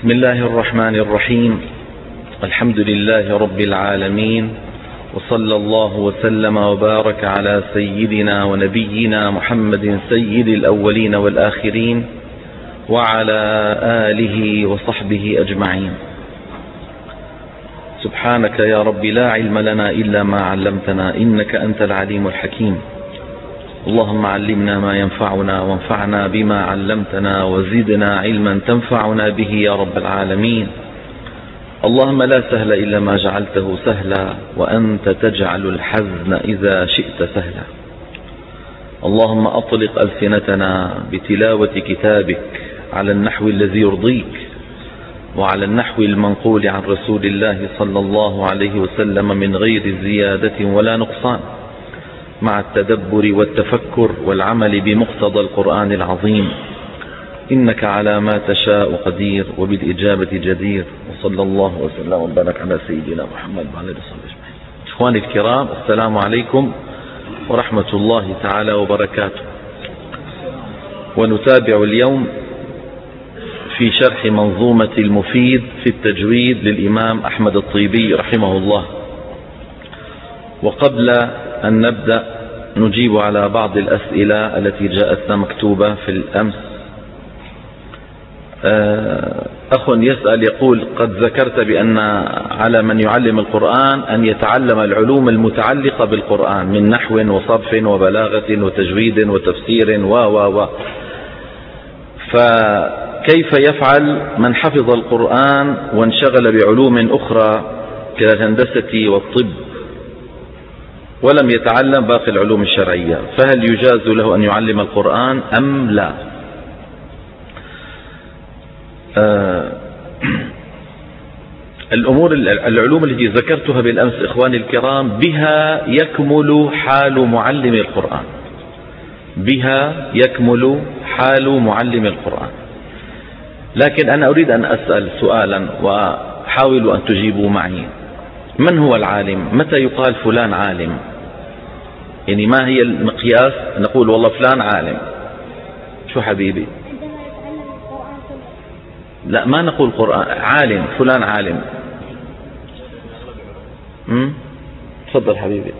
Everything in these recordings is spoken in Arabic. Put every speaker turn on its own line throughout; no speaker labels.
بسم الله الرحمن الرحيم. الحمد لله رب العالمين وصلى الله وسلم وبارك على سيدنا ونبينا محمد سيد الأولين والآخرين وعلى آله وصحبه أجمعين. سبحانك يا رب لا علم لنا إلا ما علمتنا إنك أنت العليم الحكيم. اللهم علمنا ما ينفعنا وانفعنا بما علمتنا وزدنا علما تنفعنا به يا رب العالمين. اللهم لا سهل إلا ما جعلته سهلا وأنت تجعل الحزن إذا شئت سهلا. اللهم أطلق ألسنتنا بتلاوة كتابك على النحو الذي يرضيك وعلى النحو المنقول عن رسول الله صلى الله عليه وسلم من غير زيادة ولا نقصان. مع التدبر والتفكر والعمل بمقتضى القرآن العظيم. إنك على ما تشاء قدير وبالإجابة جدير. وصلى الله وسلم وبارك على سيدنا محمد وعلى آله وصحبه أجمعين. إخواني الكرام السلام عليكم ورحمة الله تعالى وبركاته. ونتابع اليوم في شرح منظومة المفيد في التجويد للإمام أحمد الطيبي رحمه الله. وقبل أن نبدأ نجيب على بعض الأسئلة التي جاءتنا مكتوبة في الأمس. آه، أخ يسأل يقول قد ذكرت بأن على من يعلم القرآن أن يتعلم العلوم المتعلقة بالقرآن من نحو وصرف وبلاغة وتجويد وتفسير و و و. فكيف يفعل من حفظ القرآن وانشغل بعلوم أخرى كالهندسة والطب؟ ولم يتعلم باقي العلوم الشرعية فهل يجاز له أن يعلم القرآن أم لا؟ آه الأمور العلوم التي ذكرتها بالأمس إخواني الكرام بها يكمل حال معلم القرآن. بها يكمل حال معلم القرآن. لكن أنا أريد أن أسأل سؤالا وحاولوا أن تجيبوا معي. من هو العالم؟ متى يقال فلان عالم؟ يعني ما هي المقياس؟ نقول والله فلان عالم. شو حبيبي؟ لا ما نقول قرآن عالم فلان عالم. تفضل حبيبي.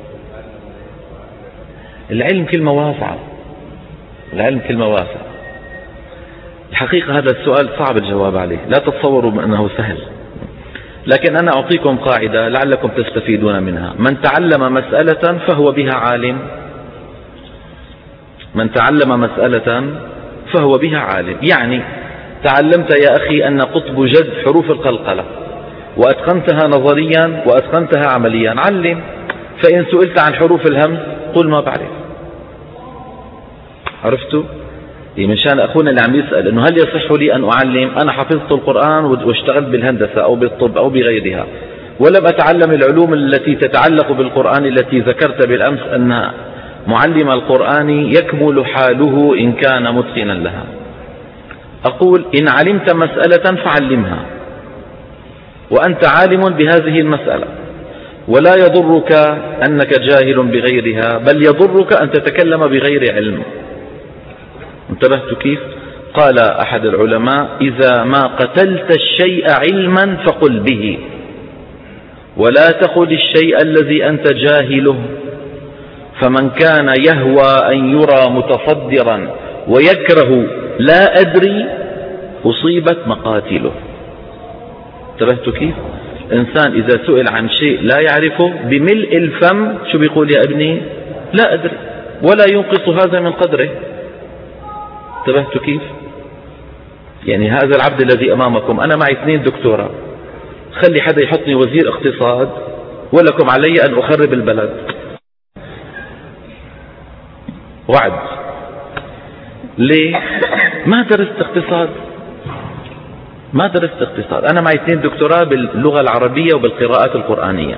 العلم كلمة واسعة. العلم كلمة واسعة. الحقيقة هذا السؤال صعب الجواب عليه. لا تتصوروا أنه سهل. لكن أنا أعطيكم قاعدة لعلكم تستفيدون منها. من تعلم مسألة فهو بها عالم. من تعلم مسألة فهو بها عالم. يعني تعلمت يا أخي أن قطب جد حروف القلقلة. وأتقنتها نظريا وأتقنتها عمليا. علم. فإن سئلت عن حروف الهمز قل ما بعرف. عرفتوا من شان أخونا اللي عم يسأل أنه هل يصح لي أن أعلم أنا حفظت القرآن واشتغلت بالهندسة أو بالطب أو بغيرها ولم أتعلم العلوم التي تتعلق بالقرآن التي ذكرت بالأمس أن معلم القرآن يكمل حاله إن كان متقنا لها. أقول إن علمت مسألة فعلمها. وأنت عالم بهذه المسألة. ولا يضرك أنك جاهل بغيرها بل يضرك أن تتكلم بغير علم. انتبهت كيف؟ قال أحد العلماء إذا ما قتلت الشيء علما فقل به ولا تقل الشيء الذي أنت جاهله. فمن كان يهوى أن يرى متصدرا ويكره لا أدري أصيبت مقاتله. انتبهت كيف؟ إنسان إذا سئل عن شيء لا يعرفه بملء الفم شو بيقول يا ابني؟ لا أدري ولا ينقص هذا من قدره. انتبهت كيف؟ يعني هذا العبد الذي أمامكم أنا معي اثنين دكتوراه خلي حدا يحطني وزير اقتصاد ولكم علي أن أخرب البلد. وعد. ليه؟ ما درست اقتصاد. ما درست اقتصاد. أنا معي اثنين دكتوراه باللغة العربية وبالقراءات القرآنية.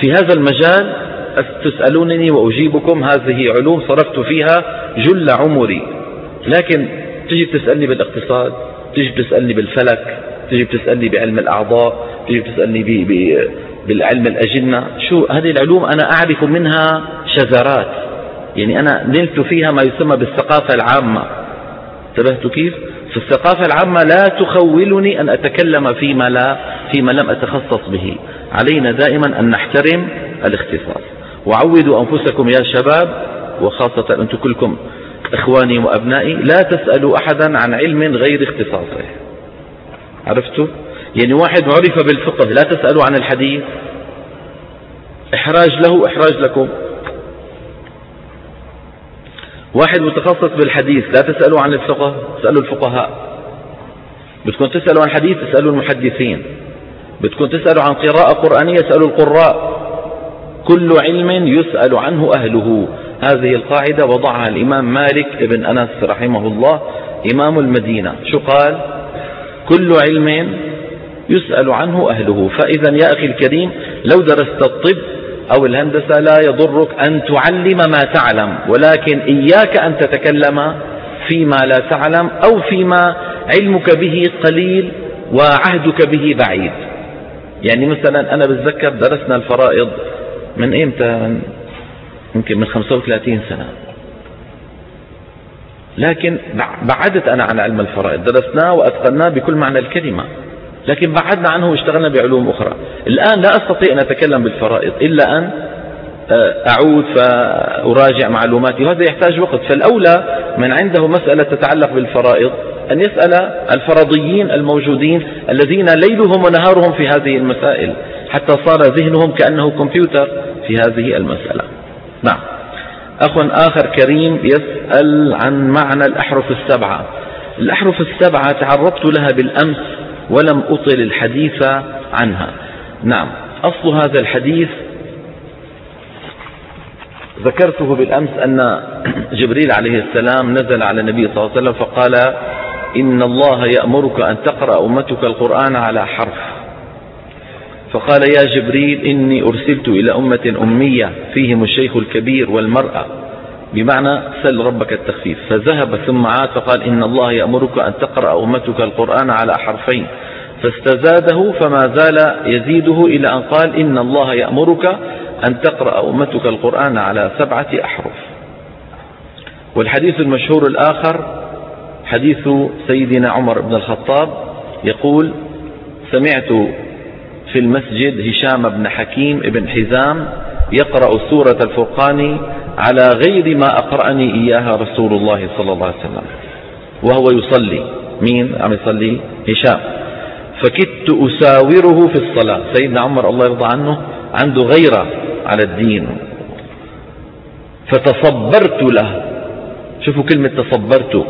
في هذا المجال تسألونني وأجيبكم هذه علوم صرفت فيها جل عمري. لكن تجي تسألني بالاقتصاد تجي تسألني بالفلك تجي تسألني بعلم الأعضاء تجي تسألني بي بالعلم الأجنة. شو هذه العلوم أنا أعرف منها شذرات. يعني أنا نلت فيها ما يسمى بالثقافة العامة. انتبهت كيف؟ في الثقافة العامة لا تخولني أن أتكلم فيما, لا فيما لم أتخصص به. علينا دائما أن نحترم الاختصاص. وعودوا أنفسكم يا شباب وخاصة أنتم كلكم إخواني وأبنائي لا تسألوا أحدا عن علم غير اختصاصه. عرفتوا؟ يعني واحد عرف بالفقه لا تسألوا عن الحديث. إحراج له إحراج لكم. واحد متخصص بالحديث لا تسألوا عن الفقه اسألوا الفقهاء. بدكم تسألوا عن حديث اسألوا المحدثين. بدكم تسألوا عن قراءة قرآنية اسألوا القراء. كل علم يسأل عنه أهله. هذه القاعدة وضعها الإمام مالك ابن أنس رحمه الله إمام المدينة. شو قال؟ كل علم يسأل عنه أهله. فإذا يا أخي الكريم لو درست الطب أو الهندسة لا يضرك أن تعلم ما تعلم ولكن إياك أن تتكلم فيما لا تعلم أو فيما علمك به قليل وعهدك به بعيد. يعني مثلا أنا بتذكر درسنا الفرائض. من إمتى؟ يمكن من 35 سنة. لكن بعدت أنا عن علم الفرائض. درسناه وأتقناه بكل معنى الكلمة. لكن بعدنا عنه واشتغلنا بعلوم أخرى. الآن لا أستطيع أن أتكلم بالفرائض إلا أن آه، أعود فأراجع معلوماتي. وهذا يحتاج وقت. فالأولى من عنده مسألة تتعلق بالفرائض أن يسأل الفرضيين الموجودين الذين ليلهم ونهارهم في هذه المسائل. حتى صار ذهنهم كأنه كمبيوتر في هذه المسألة. نعم. أخ آخر كريم يسأل عن معنى الأحرف السبعة. الأحرف السبعة تعرضت لها بالأمس ولم أطل الحديث عنها. نعم. أصل هذا الحديث ذكرته بالأمس أن جبريل عليه السلام نزل على النبي صلى الله عليه وسلم فقال إن الله يأمرك أن تقرأ أمتك القرآن على حرف. فقال يا جبريل إني أرسلت إلى أمة أمية فيهم الشيخ الكبير والمرأة بمعنى سل ربك التخفيف فذهب ثم عاد فقال إن الله يأمرك أن تقرأ أمتك القرآن على حرفين فاستزاده فما زال يزيده إلى أن قال إن الله يأمرك أن تقرأ أمتك القرآن على سبعة أحرف والحديث المشهور الآخر حديث سيدنا عمر بن الخطاب يقول سمعت في المسجد هشام بن حكيم بن حزام يقرأ سورة الفرقان على غير ما أقرأني إياها رسول الله صلى الله عليه وسلم وهو يصلي. مين؟ عم يصلي؟ هشام. فكدت أساوره في الصلاة. سيدنا عمر الله يرضى عنه عنده غيرة على الدين. فتصبرت له. شوفوا كلمة تصبرت.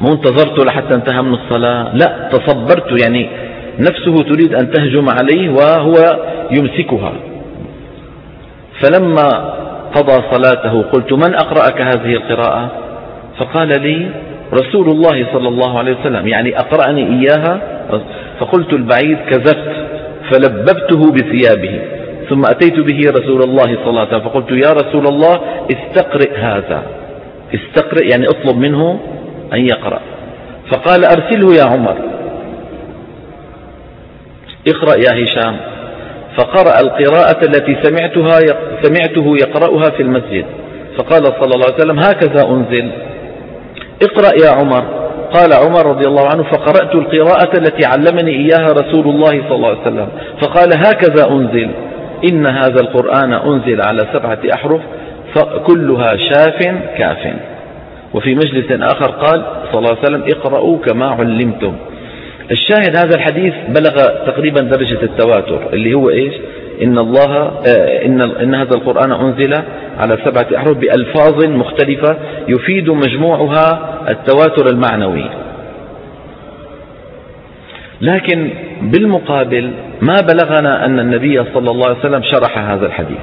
مو انتظرت لحتى انتهى من الصلاة؟ لا تصبرت يعني نفسه تريد أن تهجم عليه وهو يمسكها. فلما قضى صلاته قلت من أقرأك هذه القراءة؟ فقال لي رسول الله صلى الله عليه وسلم يعني أقرأني إياها؟ فقلت البعيد كذبت فلببته بثيابه ثم أتيت به رسول الله صلى الله عليه وسلم فقلت يا رسول الله استقرئ هذا. استقرئ يعني اطلب منه أن يقرأ. فقال أرسله يا عمر. اقرأ يا هشام. فقرأ القراءة التي سمعتها سمعته يقرأها في المسجد. فقال صلى الله عليه وسلم هكذا أنزل. اقرأ يا عمر. قال عمر رضي الله عنه فقرأت القراءة التي علمني إياها رسول الله صلى الله عليه وسلم. فقال هكذا أنزل. إن هذا القرآن أنزل على سبعة أحرف فكلها شاف كاف. وفي مجلس آخر قال صلى الله عليه وسلم اقرأوا كما علمتم. الشاهد هذا الحديث بلغ تقريبا درجة التواتر اللي هو إيش؟ إن الله آه، إن, إن هذا القرآن أنزل على سبعة أحرف بألفاظ مختلفة يفيد مجموعها التواتر المعنوي. لكن بالمقابل ما بلغنا أن النبي صلى الله عليه وسلم شرح هذا الحديث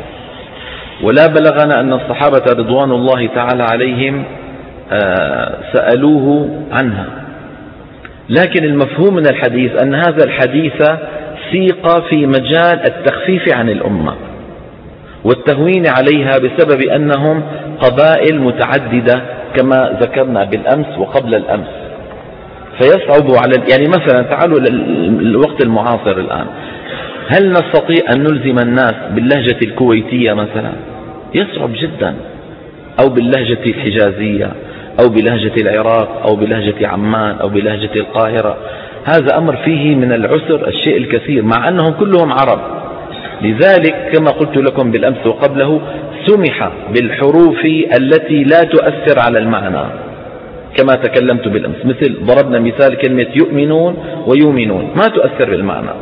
ولا بلغنا أن الصحابة رضوان الله تعالى عليهم آه، سألوه عنها. لكن المفهوم من الحديث أن هذا الحديث سيق في مجال التخفيف عن الأمة والتهوين عليها بسبب أنهم قبائل متعددة كما ذكرنا بالأمس وقبل الأمس. فيصعب على يعني مثلا تعالوا للوقت المعاصر الآن. هل نستطيع أن نلزم الناس باللهجة الكويتية مثلا؟ يصعب جدا. أو باللهجة الحجازية. أو بلهجة العراق أو بلهجة عمان أو بلهجة القاهرة. هذا أمر فيه من العسر الشيء الكثير مع أنهم كلهم عرب. لذلك كما قلت لكم بالأمس وقبله سمح بالحروف التي لا تؤثر على المعنى. كما تكلمت بالأمس مثل ضربنا مثال كلمة يؤمنون ويؤمنون ما تؤثر بالمعنى.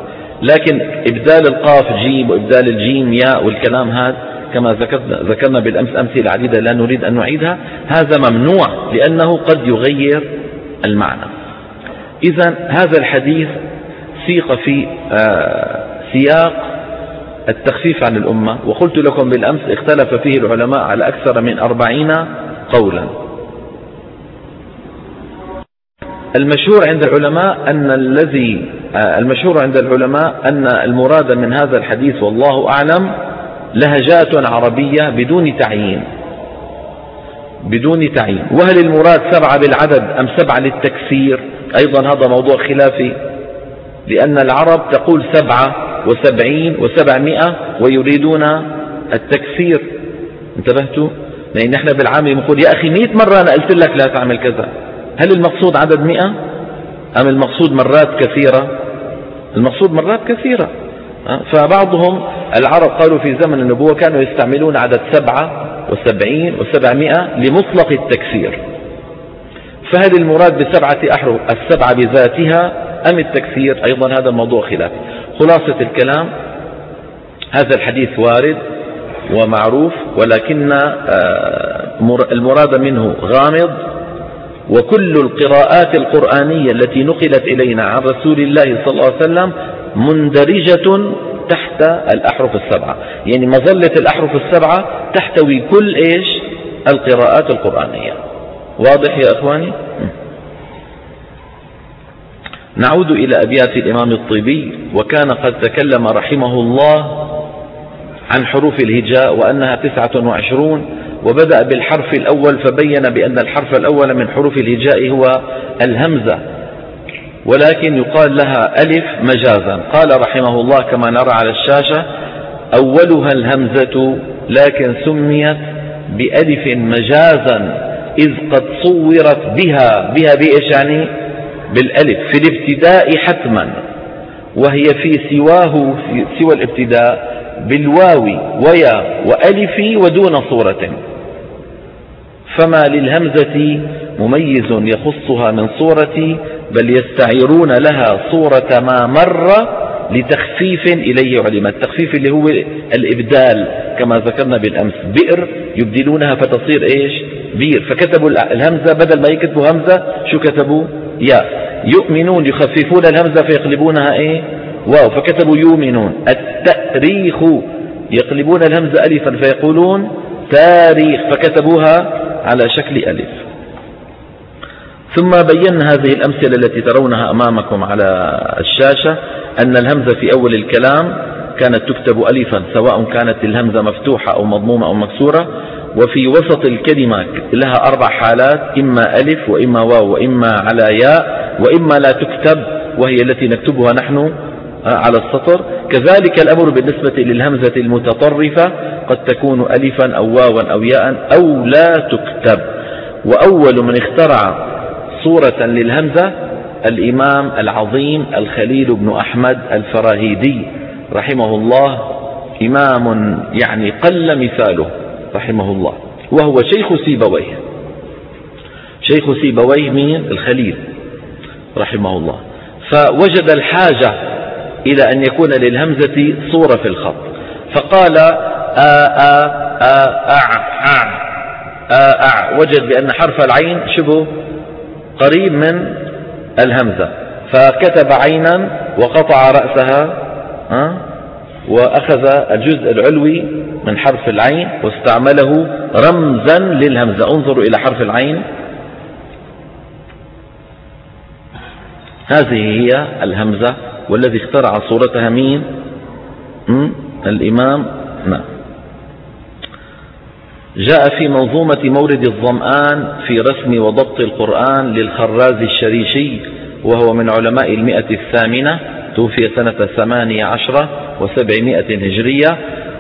لكن إبدال القاف جيم وإبدال الجيم ياء والكلام هذا كما ذكرنا, ذكرنا بالأمس أمثلة عديدة لا نريد أن نعيدها. هذا ممنوع لأنه قد يغير المعنى. إذا هذا الحديث سيق في آه، سياق التخفيف عن الأمة وقلت لكم بالأمس اختلف فيه العلماء على أكثر من أربعين قولا. المشهور عند العلماء أن الذي آه، المشهور عند العلماء أن المراد من هذا الحديث والله أعلم لهجات عربية بدون تعيين. بدون تعيين. وهل المراد سبعة بالعدد أم سبعة للتكسير أيضا هذا موضوع خلافي. لأن العرب تقول سبعة وسبعين وسبعمائة ويريدون التكسير انتبهتوا؟ لأن نحن بالعامة نقول يا أخي مئة مرة أنا قلت لك لا تعمل كذا. هل المقصود عدد مئة أم المقصود مرات كثيرة؟ المقصود مرات كثيرة. فبعضهم العرب قالوا في زمن النبوة كانوا يستعملون عدد سبعة وسبعين وسبعمائة لمطلق التكسير. فهل المراد بسبعة أحرف السبعة بذاتها أم التكسير؟ أيضا هذا الموضوع خلاف. خلاصة الكلام هذا الحديث وارد ومعروف ولكن آه، المراد منه غامض. وكل القراءات القرآنية التي نقلت إلينا عن رسول الله صلى الله عليه وسلم مندرجة تحت الأحرف السبعة. يعني مظلة الأحرف السبعة تحتوي كل إيش؟ القراءات القرآنية. واضح يا أخواني؟ نعود إلى أبيات الإمام الطيبي وكان قد تكلم رحمه الله عن حروف الهجاء وأنها تسعة وعشرون وبدأ بالحرف الأول فبين بأن الحرف الأول من حروف الهجاء هو الهمزة. ولكن يقال لها ألف مجازا. قال رحمه الله كما نرى على الشاشة أولها الهمزة لكن سميت بألف مجازا إذ قد صورت بها. بها بإيش يعني؟ بالألف في الابتداء حتما وهي في سواه سوى الابتداء بالواو ويا وألف ودون صورة. فما للهمزة مميز يخصها من صورة بل يستعيرون لها صورة ما مر لتخفيف إليه علم. التخفيف اللي هو الإبدال كما ذكرنا بالأمس. بئر يبدلونها فتصير إيش؟ بير فكتبوا الهمزة بدل ما يكتبوا همزة شو كتبوا؟ يا يؤمنون يخففون الهمزة فيقلبونها إيه؟ واو. فكتبوا يؤمنون. التأريخ. يقلبون الهمزة ألفا فيقولون تاريخ. فكتبوها على شكل ألف. ثم بينا هذه الأمثلة التي ترونها أمامكم على الشاشة أن الهمزة في أول الكلام كانت تكتب ألفا سواء كانت الهمزة مفتوحة أو مضمومة أو مكسورة وفي وسط الكلمة لها أربع حالات إما ألف وإما واو وإما على ياء وإما لا تكتب وهي التي نكتبها نحن على السطر. كذلك الأمر بالنسبة للهمزة المتطرفة قد تكون ألفا أو واوا أو ياء أو لا تكتب. وأول من اخترع صورة للهمزة الإمام العظيم الخليل بن أحمد الفراهيدي رحمه الله إمام يعني قل مثاله رحمه الله وهو شيخ سيبويه. شيخ سيبويه مين؟ الخليل رحمه الله. فوجد الحاجة إلى أن يكون للهمزة صورة في الخط. فقال آ آ آ أع أع آ أع وجد بأن حرف العين شبه قريب من الهمزة. فكتب عينا وقطع رأسها وأخذ الجزء العلوي من حرف العين واستعمله رمزا للهمزة. انظروا إلى حرف العين. هذه هي الهمزة والذي اخترع صورتها مين؟ الإمام. نعم. جاء في منظومة مورد الظمآن في رسم وضبط القرآن للخراز الشريشي وهو من علماء المئة الثامنة توفي سنة ثمانية عشرة وسبعمائة هجرية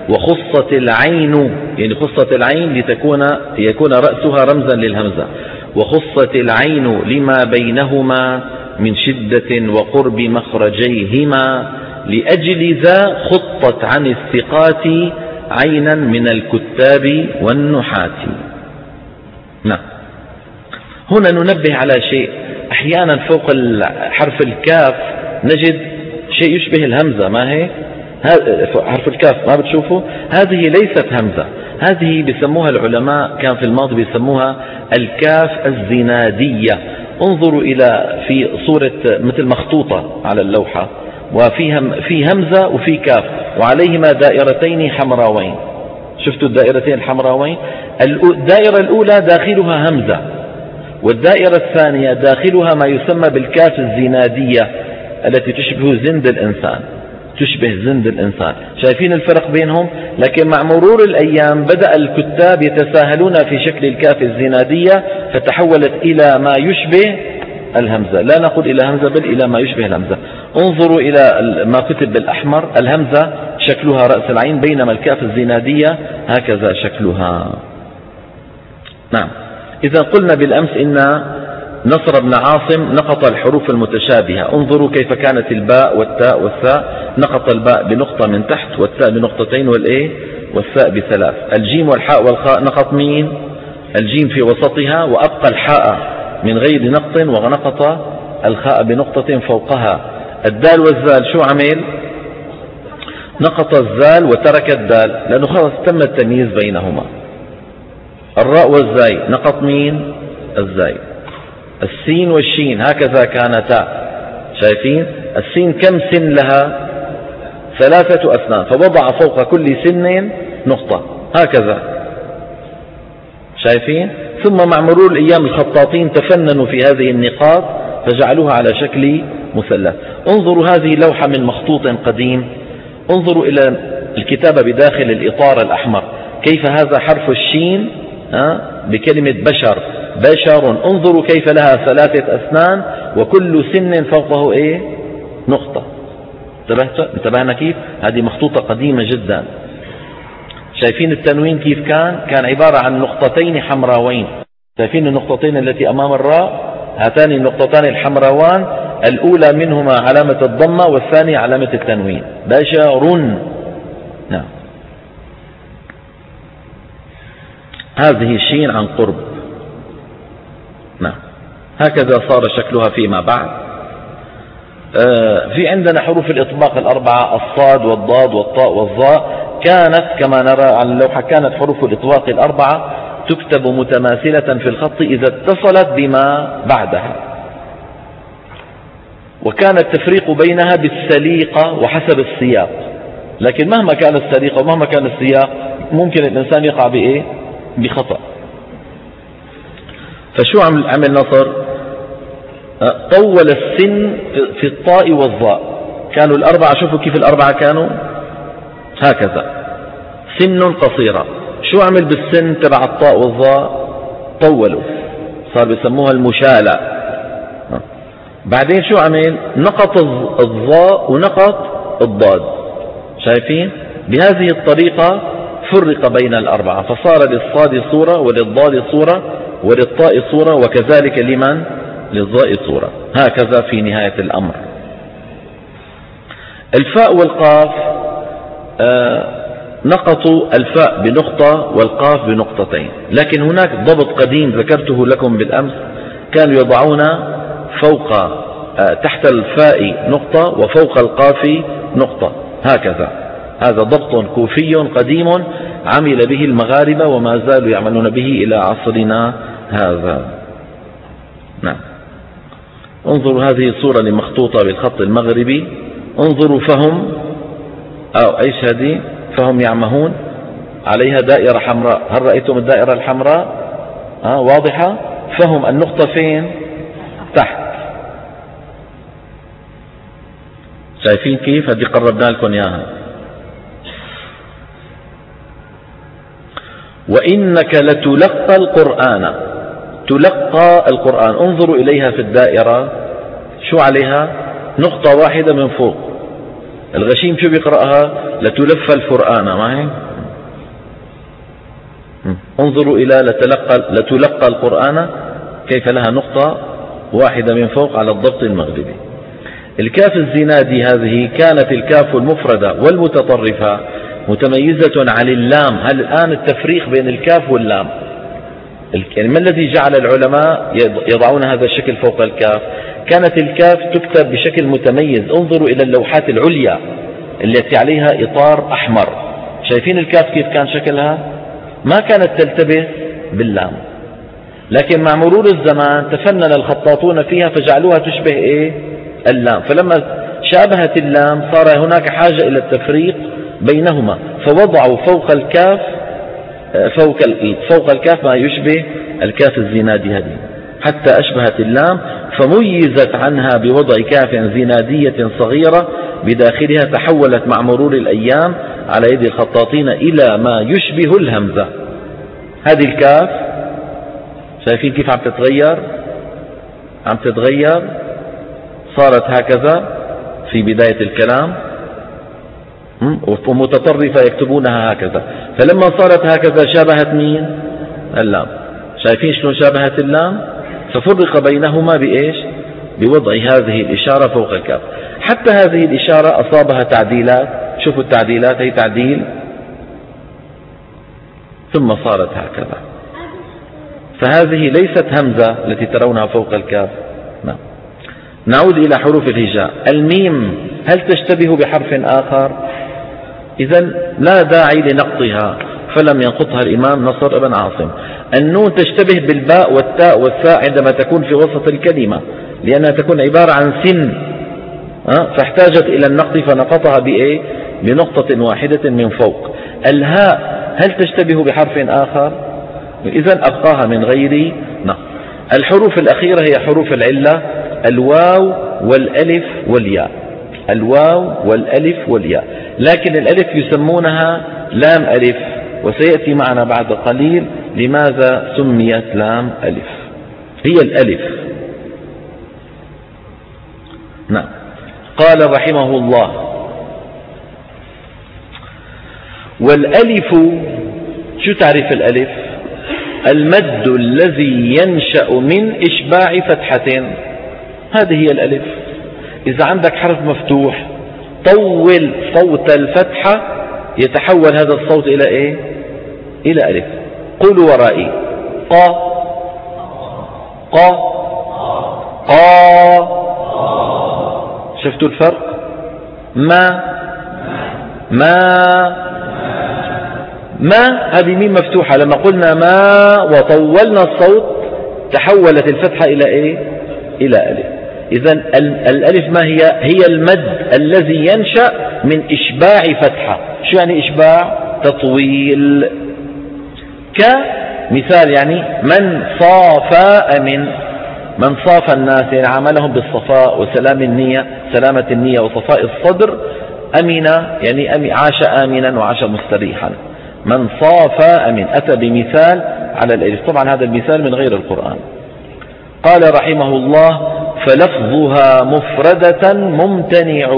وخصت العين يعني خصت العين لتكون يكون رأسها رمزا للهمزة. وخصت العين لما بينهما من شدة وقرب مخرجيهما لأجل ذا خطت عن الثقات عينا من الكتاب والنحاة نعم. هنا ننبه على شيء. أحيانا فوق حرف الكاف نجد شيء يشبه الهمزة ما هي؟ حرف الكاف ما بتشوفوا هذه ليست همزة. هذه بسموها العلماء كان في الماضي بيسموها الكاف الزنادية. انظروا إلى في صورة مثل مخطوطة على اللوحة. وفي في همزة وفي كاف وعليهما دائرتين حمراوين. شفتوا الدائرتين الحمراوين؟ الدائرة الأولى داخلها همزة والدائرة الثانية داخلها ما يسمى بالكاف الزنادية التي تشبه زند الإنسان تشبه زند الإنسان. شايفين الفرق بينهم؟ لكن مع مرور الأيام بدأ الكتاب يتساهلون في شكل الكاف الزنادية فتحولت إلى ما يشبه الهمزة. لا نقول إلى همزة بل إلى ما يشبه الهمزة. انظروا إلى ما كتب بالأحمر الهمزة شكلها رأس العين بينما الكاف الزنادية هكذا شكلها. نعم. إذا قلنا بالأمس إن نصر بن عاصم نقط الحروف المتشابهة. انظروا كيف كانت الباء والتاء والثاء. نقط الباء بنقطة من تحت والتاء بنقطتين والإيه؟ والثاء بثلاث. الجيم والحاء والخاء نقط مين؟ الجيم في وسطها وأبقى الحاء من غير نقط ونقط الخاء بنقطة فوقها. الدال والذال شو عمل نقط الذال وترك الدال لأنه خلص تم التمييز بينهما. الراء والزاي نقط مين؟ الزاي. السين والشين هكذا كانتا. شايفين؟ السين كم سن لها؟ ثلاثة أسنان فوضع فوق كل سن نقطة هكذا. شايفين؟ ثم مع مرور الأيام الخطاطين تفننوا في هذه النقاط فجعلوها على شكل مثلث انظروا هذه لوحة من مخطوط قديم. انظروا إلى الكتابة بداخل الإطار الأحمر. كيف هذا حرف الشين بكلمة بشر. بشر انظروا كيف لها ثلاثة أسنان وكل سن فوقه إيه؟ نقطة. انتبهنا كيف؟ هذه مخطوطة قديمة جدا. شايفين التنوين كيف كان؟ كان عبارة عن نقطتين حمراوين. شايفين النقطتين التي أمام الراء؟ هاتان النقطتان الحمراوان. الأولى منهما علامة الضمة والثانية علامة التنوين. بشر. نعم. هذه شين عن قرب. نعم. هكذا صار شكلها فيما بعد. آه، في عندنا حروف الإطباق الأربعة الصاد والضاد والطاء والظاء. كانت كما نرى على اللوحة كانت حروف الإطباق الأربعة تكتب متماثلة في الخط إذا اتصلت بما بعدها. وكان التفريق بينها بالسليقة وحسب السياق. لكن مهما كان السليقة ومهما كان السياق ممكن الإنسان يقع بإيه؟ بخطأ. فشو عمل, عمل نصر أه، طول السن في الطاء والظاء. كانوا الأربعة شوفوا كيف الأربعة كانوا؟ هكذا. سن قصيرة. شو عمل بالسن تبع الطاء والظاء؟ طولوا. صار بسموها المشالة. بعدين شو عمل؟ نقط الظاء ونقط الضاد. شايفين؟ بهذه الطريقة فرق بين الأربعة. فصار للصاد صورة وللضاد صورة وللطاء صورة وكذلك لمن؟ للضاء صورة. هكذا في نهاية الأمر. الفاء والقاف آه نقطوا الفاء بنقطة والقاف بنقطتين. لكن هناك ضبط قديم ذكرته لكم بالأمس. كانوا يضعون فوق آه تحت الفاء نقطة وفوق القاف نقطة. هكذا. هذا ضبط كوفي قديم عمل به المغاربة وما زالوا يعملون به إلى عصرنا هذا. نعم. انظروا هذه صورة لمخطوطة بالخط المغربي. انظروا فهم أو أيش هذه؟ فهم يعمهون. عليها دائرة حمراء. هل رأيتم الدائرة الحمراء؟ ها واضحة؟ فهم النقطة فين؟ تحت. شايفين كيف؟ هذه قربنا لكم إياها. وإنك لتلقى القرآن. تلقى القرآن. انظروا إليها في الدائرة. شو عليها؟ نقطة واحدة من فوق. الغشيم شو بيقرأها؟ لتلف القرآن. ما انظروا إلى لتلقى, لتلقى القرآن. كيف لها نقطة؟ واحدة من فوق على الضبط المغربي. الكاف الزنادي هذه كانت الكاف المفردة والمتطرفة متميزة عن اللام. هل الآن التفريق بين الكاف واللام؟ يعني ما الذي جعل العلماء يضعون هذا الشكل فوق الكاف؟ كانت الكاف تكتب بشكل متميز. انظروا إلى اللوحات العليا التي عليها إطار أحمر. شايفين الكاف كيف كان شكلها؟ ما كانت تلتبس باللام. لكن مع مرور الزمان تفنن الخطاطون فيها فجعلوها تشبه إيه؟ اللام. فلما شابهت اللام صار هناك حاجة إلى التفريق بينهما. فوضعوا فوق الكاف فوق فوق الكاف ما يشبه الكاف الزنادي هذه. حتى أشبهت اللام فميزت عنها بوضع كاف زنادية صغيرة بداخلها تحولت مع مرور الأيام على يد الخطاطين إلى ما يشبه الهمزة. هذه الكاف شايفين كيف عم تتغير؟ عم تتغير؟ صارت هكذا في بداية الكلام ومتطرفة يكتبونها هكذا. فلما صارت هكذا شابهت مين؟ اللام. شايفين شلون شابهت اللام؟ ففرق بينهما بإيش؟ بوضع هذه الإشارة فوق الكاف حتى هذه الإشارة أصابها تعديلات. شوفوا التعديلات هي تعديل؟ ثم صارت هكذا. فهذه ليست همزة التي ترونها فوق الكاف نعود إلى حروف الهجاء. الميم هل تشتبه بحرف آخر؟ إذا لا داعي لنقطها فلم ينقطها الإمام نصر بن عاصم. النون تشتبه بالباء والتاء والساء عندما تكون في وسط الكلمة لأنها تكون عبارة عن سن فاحتاجت إلى النقط فنقطها بإيه؟ بنقطة واحدة من فوق. الهاء هل تشتبه بحرف آخر؟ إذا أبقاها من غير نقط. الحروف الأخيرة هي حروف العلة. الواو والألف والياء. الواو والألف والياء. لكن الألف يسمونها لام ألف وسيأتي معنا بعد قليل لماذا سميت لام ألف. هي الألف. نعم. قال رحمه الله والألف شو تعرف الألف؟ المد الذي ينشأ من إشباع فتحة هذه هي الألف. إذا عندك حرف مفتوح طول صوت الفتحة يتحول هذا الصوت إلى إيه؟ إلى ألف. قولوا ورائي. قا قا قا شفتوا الفرق؟ ما. ما. ما. هذه ميم مفتوحة. لما قلنا ما وطولنا الصوت تحولت الفتحة إلى إيه؟ إلى ألف. إذا الألف ما هي؟ هي المد الذي ينشأ من إشباع فتحة. شو يعني إشباع؟ تطويل. كمثال يعني من صافى من من صاف الناس يعني عملهم بالصفاء وسلام النية سلامة النية وصفاء الصدر أمن يعني عاش آمنا وعاش مستريحا. من صاف أمن أتى بمثال على الألف. طبعا هذا المثال من غير القرآن. قال رحمه الله فلفظها مفردة ممتنع.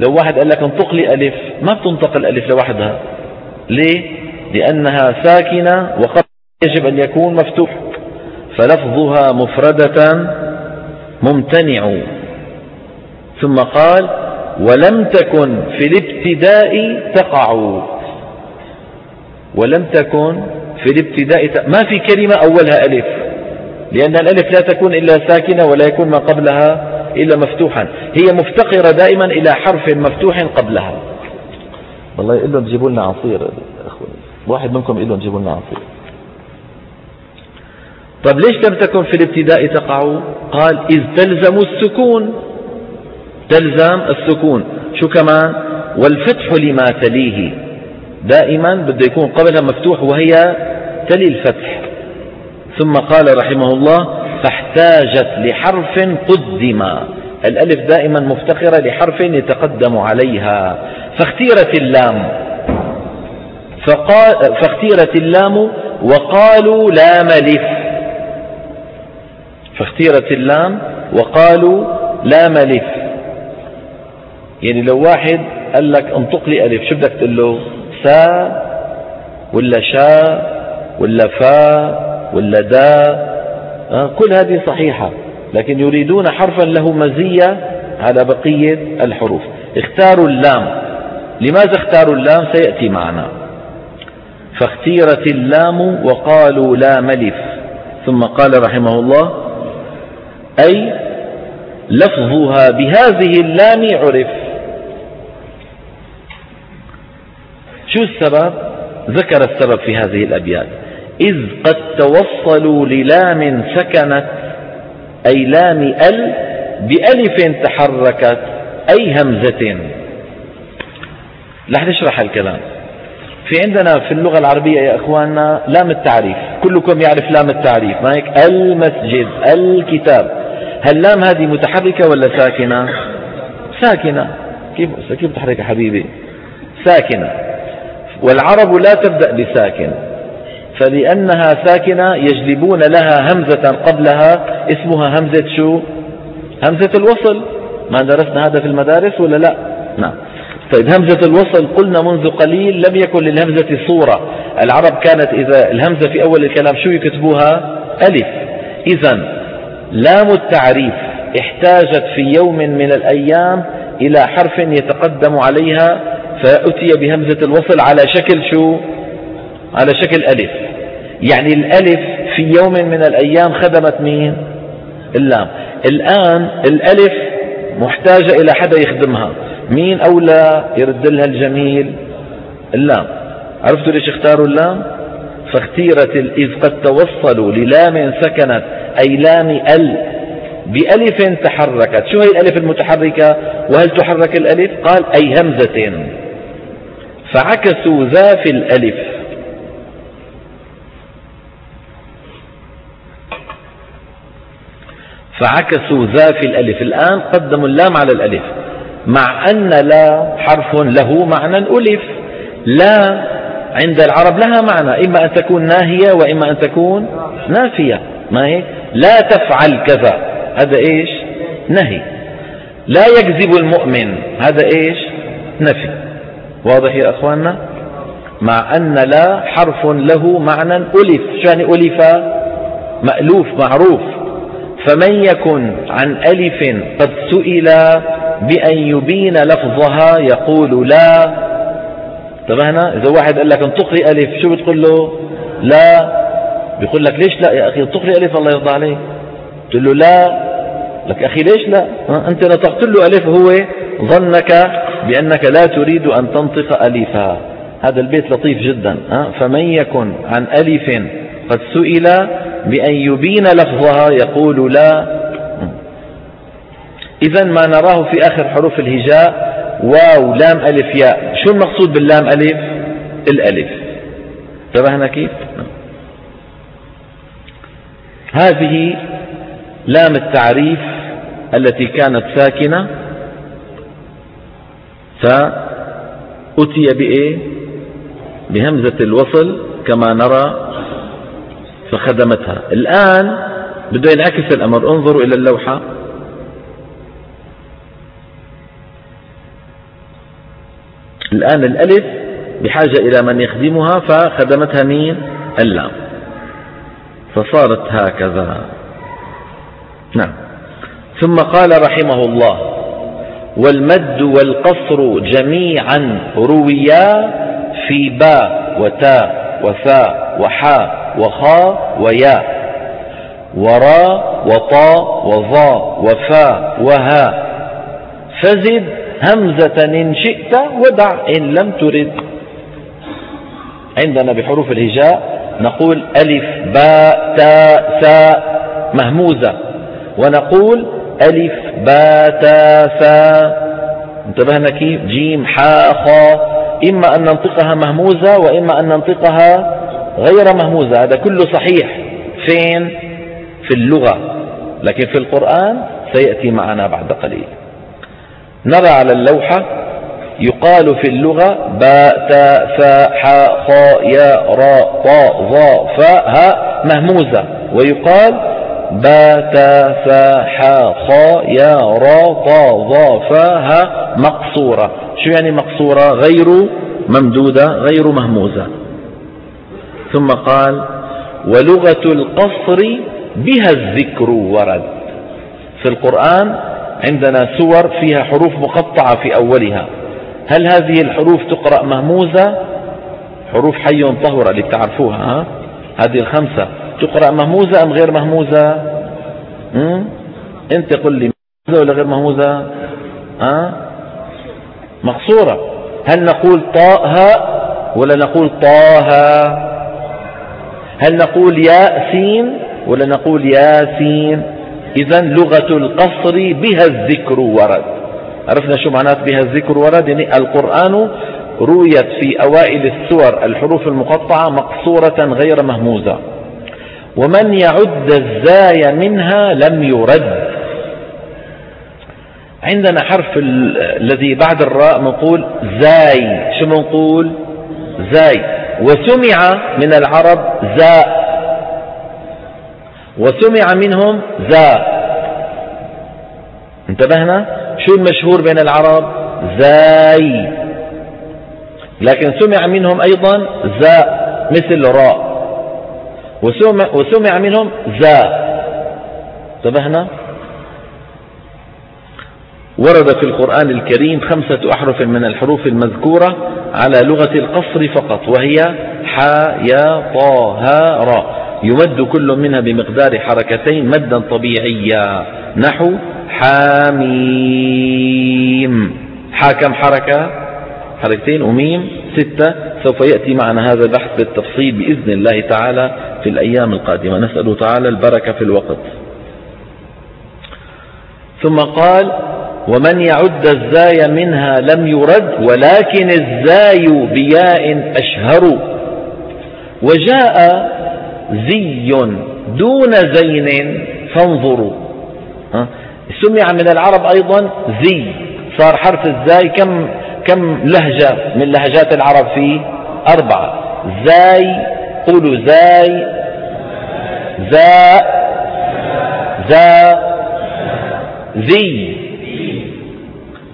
لو واحد قال لك انطق لي ألف ما بتنطق الألف لوحدها. ليه؟ لأنها ساكنة وقد يجب أن يكون مفتوح. فلفظها مفردة ممتنع. ثم قال ولم تكن في الابتداء تقع. ولم تكن في الابتداء ما في كلمة أولها ألف. لأن الألف لا تكون إلا ساكنة ولا يكون ما قبلها إلا مفتوحا. هي مفتقرة دائما إلى حرف مفتوح قبلها. والله يقول لهم جيبوا لنا عصير أخواني. واحد منكم يقول لهم جيبوا لنا عصير. طب ليش لم تكن في الابتداء تقع قال إذ تلزم السكون. تلزم السكون. شو كمان؟ والفتح لما تليه. دائما بده يكون قبلها مفتوح وهي تلي الفتح. ثم قال رحمه الله فاحتاجت لحرف قدم. الألف دائما مفتقرة لحرف يتقدم عليها. فاختيرت اللام. فقال فاختيرت اللام وقالوا لا ملف فاختيرت اللام وقالوا لا ملف يعني لو واحد قال لك انطق لي ألف شو بدك تقول له؟ سا ولا شا ولا فا؟ ولا دا؟ آه، كل هذه صحيحة لكن يريدون حرفا له مزية على بقية الحروف. اختاروا اللام. لماذا اختاروا اللام؟ سيأتي معنا. فاختيرت اللام وقالوا لا ملف ثم قال رحمه الله أي لفظها بهذه اللام عرف. شو السبب؟ ذكر السبب في هذه الأبيات. إذ قد توصلوا للام سكنت أي لام ال بألف تحركت أي همزة. رح نشرح الكلام في عندنا في اللغة العربية يا أخواننا لام التعريف. كلكم يعرف لام التعريف ما هيك؟ المسجد الكتاب. هل لام هذه متحركة ولا ساكنة؟ ساكنة. كيف كيف تحرك حبيبي؟ ساكنة. والعرب لا تبدأ بساكن. فلأنها ساكنة يجلبون لها همزة قبلها اسمها همزة شو؟ همزة الوصل. ما درسنا هذا في المدارس ولا لا؟ نعم. طيب همزة الوصل قلنا منذ قليل لم يكن للهمزة صورة. العرب كانت إذا الهمزة في أول الكلام شو يكتبوها؟ ألف. إذا لام التعريف احتاجت في يوم من الأيام إلى حرف يتقدم عليها فأتي بهمزة الوصل على شكل شو؟ على شكل ألف. يعني الألف في يوم من الأيام خدمت مين؟ اللام. الآن الألف محتاجة إلى حدا يخدمها. مين أولى؟ يرد لها الجميل اللام. عرفتوا ليش اختاروا اللام؟ فاختيرت إذ قد توصلوا للام سكنت أي لام ال. بألف تحركت. شو هي الألف المتحركة؟ وهل تحرك الألف؟ قال أي همزة. فعكسوا ذا في الألف. فعكسوا ذا في الألف. الآن قدموا اللام على الألف مع أن لا حرف له معنى ألف. لا عند العرب لها معنى إما أن تكون ناهية وإما أن تكون نافية. ما هي؟ لا تفعل كذا. هذا إيش؟ نهي. لا يكذب المؤمن. هذا إيش؟ نفي. واضح يا أخواننا؟ مع أن لا حرف له معنى ألف. يعني ألف مألوف معروف. فمن يكن عن ألف قد سئل بأن يبين لفظها يقول لا. انتبهنا إذا واحد قال لك انطق لي ألف شو بتقول له؟ لا. بيقول لك ليش لا؟ يا أخي انطق لي ألف الله يرضى عليك. تقول له لا. لك أخي ليش لا؟ أنت نطقت له ألف هو ظنك بأنك لا تريد أن تنطق ألفا هذا البيت لطيف جدا فمن يكن عن ألف قد سئل بأن يبين لفظها يقول لا. إذا ما نراه في آخر حروف الهجاء واو لام ألف ياء. شو المقصود باللام ألف؟ الألف. انتبهنا كيف؟ هذه لام التعريف التي كانت ساكنة. فأتي بإيه؟ بهمزة الوصل كما نرى فخدمتها. الآن بده ينعكس الأمر. انظروا إلى اللوحة. الآن الألف بحاجة إلى من يخدمها فخدمتها مين؟ اللام. فصارت هكذا. نعم. ثم قال رحمه الله والمد والقصر جميعا رويا في باء وتاء وثاء وحاء. وخاء وياء وراء وطاء وظاء وفاء وهاء فزد همزة إن شئت ودع إن لم ترد. عندنا بحروف الهجاء نقول ألف باء تاء ساء مهموزة. ونقول ألف باء تاء ساء. انتبهنا كيف؟ جيم حاء خاء. إما أن ننطقها مهموزة وإما أن ننطقها غير مهموزة هذا كله صحيح. فين؟ في اللغة. لكن في القرآن سيأتي معنا بعد قليل. نرى على اللوحة يقال في اللغة باء تاء فاء حاء خاء ياء راء طاء ظاء فاء هاء مهموزة. ويقال باء تاء فاء حاء خاء ياء راء طاء ظاء فاء هاء مقصورة. شو يعني مقصورة؟ غير ممدودة غير مهموزة. ثم قال ولغة القصر بها الذكر ورد. في القرآن عندنا سور فيها حروف مقطعة في أولها. هل هذه الحروف تقرأ مهموزة؟ حروف حي طهر اللي بتعرفوها ها؟ هذه الخمسة. تقرأ مهموزة أم غير مهموزة؟ أنت قل لي مهموزة ولا غير مهموزة؟ ها؟ مقصورة. هل نقول طاء ولا نقول طه هل نقول يا سين ولا نقول ياسين؟ إذا لغة القصر بها الذكر ورد. عرفنا شو معنات بها الذكر ورد؟ يعني القرآن رويت في أوائل السور الحروف المقطعة مقصورة غير مهموزة. ومن يعد الزاي منها لم يرد. عندنا حرف الذي بعد الراء نقول زاي. شو نقول زاي. وسمع من العرب زاء. وسمع منهم زاء. انتبهنا؟ شو المشهور بين العرب؟ زاي. لكن سمع منهم أيضا زاء مثل راء. وسمع, وسمع منهم زاء. انتبهنا؟ ورد في القرآن الكريم خمسة أحرف من الحروف المذكورة على لغة القصر فقط وهي حا يا طا ها را. يمد كل منها بمقدار حركتين مدا طبيعيا. نحو حاميم. حا كم حركة؟ حركتين وميم. ستة. سوف يأتي معنا هذا البحث بالتفصيل بإذن الله تعالى في الأيام القادمة. نسأل تعالى البركة في الوقت. ثم قال ومن يعد الزاي منها لم يرد ولكن الزاي بياء أشهر وجاء زي دون زين فانظروا. سمع من العرب أيضا زي. صار حرف الزاي كم كم لهجة من لهجات العرب فيه أربعة. زاي قولوا زاي. زاء زا ذي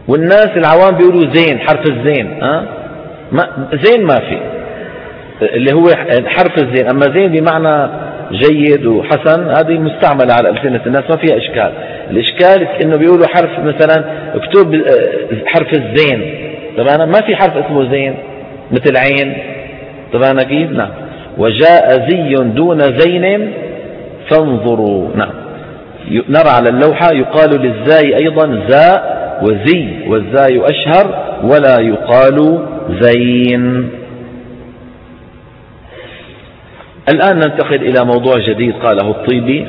والناس العوام بيقولوا زين حرف الزين ها؟ ما زين ما في. اللي هو حرف الزين. أما زين بمعنى جيد وحسن هذه مستعملة على ألسنة الناس ما فيها إشكال. الإشكال إنه بيقولوا حرف مثلا اكتب آه، حرف الزين. طبعا ما في حرف اسمه زين مثل عين. طبعا كيف نعم. وجاء زي دون زين فانظروا. نعم. نرى على اللوحة يقال للزاي أيضا زاء. وزي والزاي أشهر ولا يقال زين. الآن ننتقل إلى موضوع جديد قاله الطيبي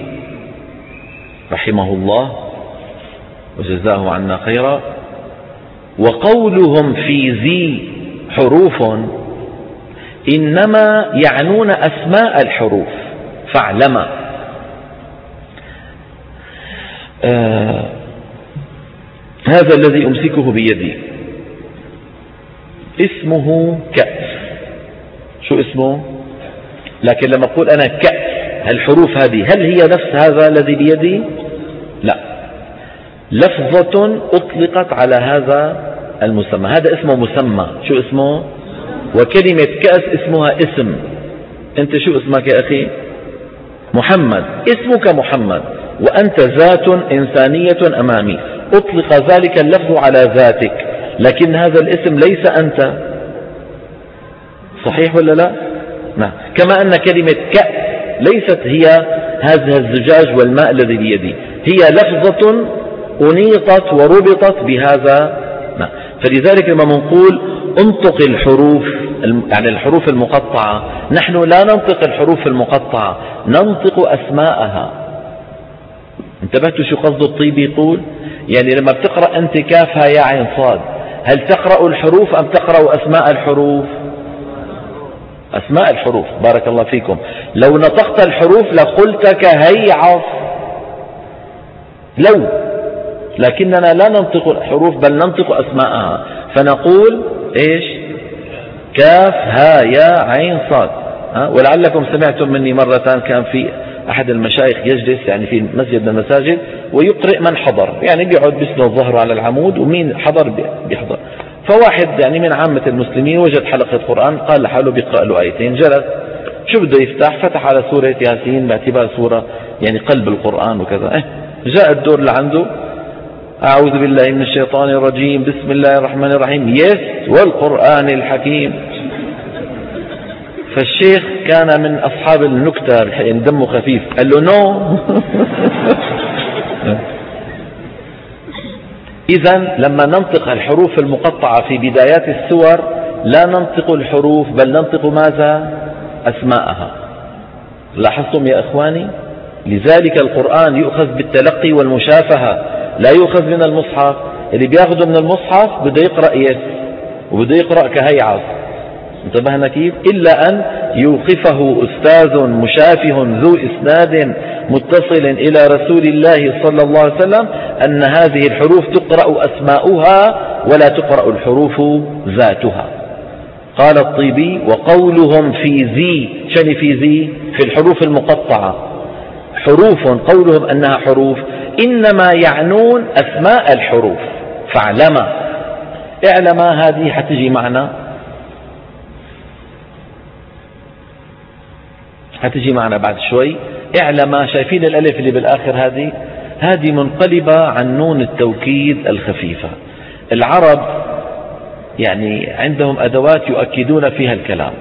رحمه الله وجزاه عنا خيرا. وقولهم في ذي حروف إنما يعنون أسماء الحروف فاعلما. آه هذا الذي أمسكه بيدي. اسمه كأس. شو اسمه؟ لكن لما أقول أنا كأس الحروف هذه هل هي نفس هذا الذي بيدي؟ لا. لفظة أطلقت على هذا المسمى. هذا اسمه مسمى. شو اسمه؟ وكلمة كأس اسمها اسم. أنت شو اسمك يا أخي؟ محمد. اسمك محمد. وأنت ذات إنسانية أمامي. أطلق ذلك اللفظ على ذاتك. لكن هذا الاسم ليس أنت. صحيح ولا لا؟ نعم. كما أن كلمة كأس ليست هي هذا الزجاج والماء الذي بيدي. هي لفظة أنيطت وربطت بهذا نعم فلذلك لما نقول انطق الحروف يعني الحروف المقطعة نحن لا ننطق الحروف المقطعة ننطق أسماءها. انتبهتوا شو قصد الطيب يقول؟ يعني لما بتقرأ أنت كافها يا عين صاد هل تقرأ الحروف أم تقرأ أسماء الحروف؟ أسماء الحروف بارك الله فيكم. لو نطقت الحروف لقلت كهيعص لو لكننا لا ننطق الحروف بل ننطق أسماءها. فنقول إيش؟ كاف ها يا عين صاد. ولعلكم سمعتم مني مرة كان في أحد المشايخ يجلس يعني في مسجد من المساجد ويقرئ من حضر. يعني بيقعد بيسند ظهره على العمود ومين حضر بيحضر. فواحد يعني من عامة المسلمين وجد حلقة قرآن قال لحاله بيقرأ له آيتين. جلس. شو بده يفتح؟ فتح على سورة ياسين باعتبار سورة يعني قلب القرآن وكذا. إيه. جاء الدور لعنده. أعوذ بالله من الشيطان الرجيم. بسم الله الرحمن الرحيم. يس والقرآن الحكيم. فالشيخ كان من أصحاب النكتة يعني دمه خفيف. قال له نو إذا لما ننطق الحروف المقطعة في بدايات السور لا ننطق الحروف بل ننطق ماذا؟ أسماءها. لاحظتم يا أخواني؟ لذلك القرآن يؤخذ بالتلقي والمشافهة. لا يؤخذ من المصحف. اللي بياخده من المصحف بده يقرأ يس وبده يقرأ كهيعص. انتبهنا كيف إلا أن يوقفه أستاذ مشافه ذو إسناد متصل إلى رسول الله صلى الله عليه وسلم أن هذه الحروف تقرأ أسماؤها ولا تقرأ الحروف ذاتها. قال الطيبي وقولهم في ذي شن في ذي؟ في الحروف المقطعة. حروف قولهم أنها حروف. إنما يعنون أسماء الحروف. فاعلما. اعلما هذه حتجي معنا. حتجي معنا بعد شوي. اعلما شايفين الألف اللي بالآخر هذه؟ هذه منقلبة عن نون التوكيد الخفيفة. العرب يعني عندهم أدوات يؤكدون فيها الكلام.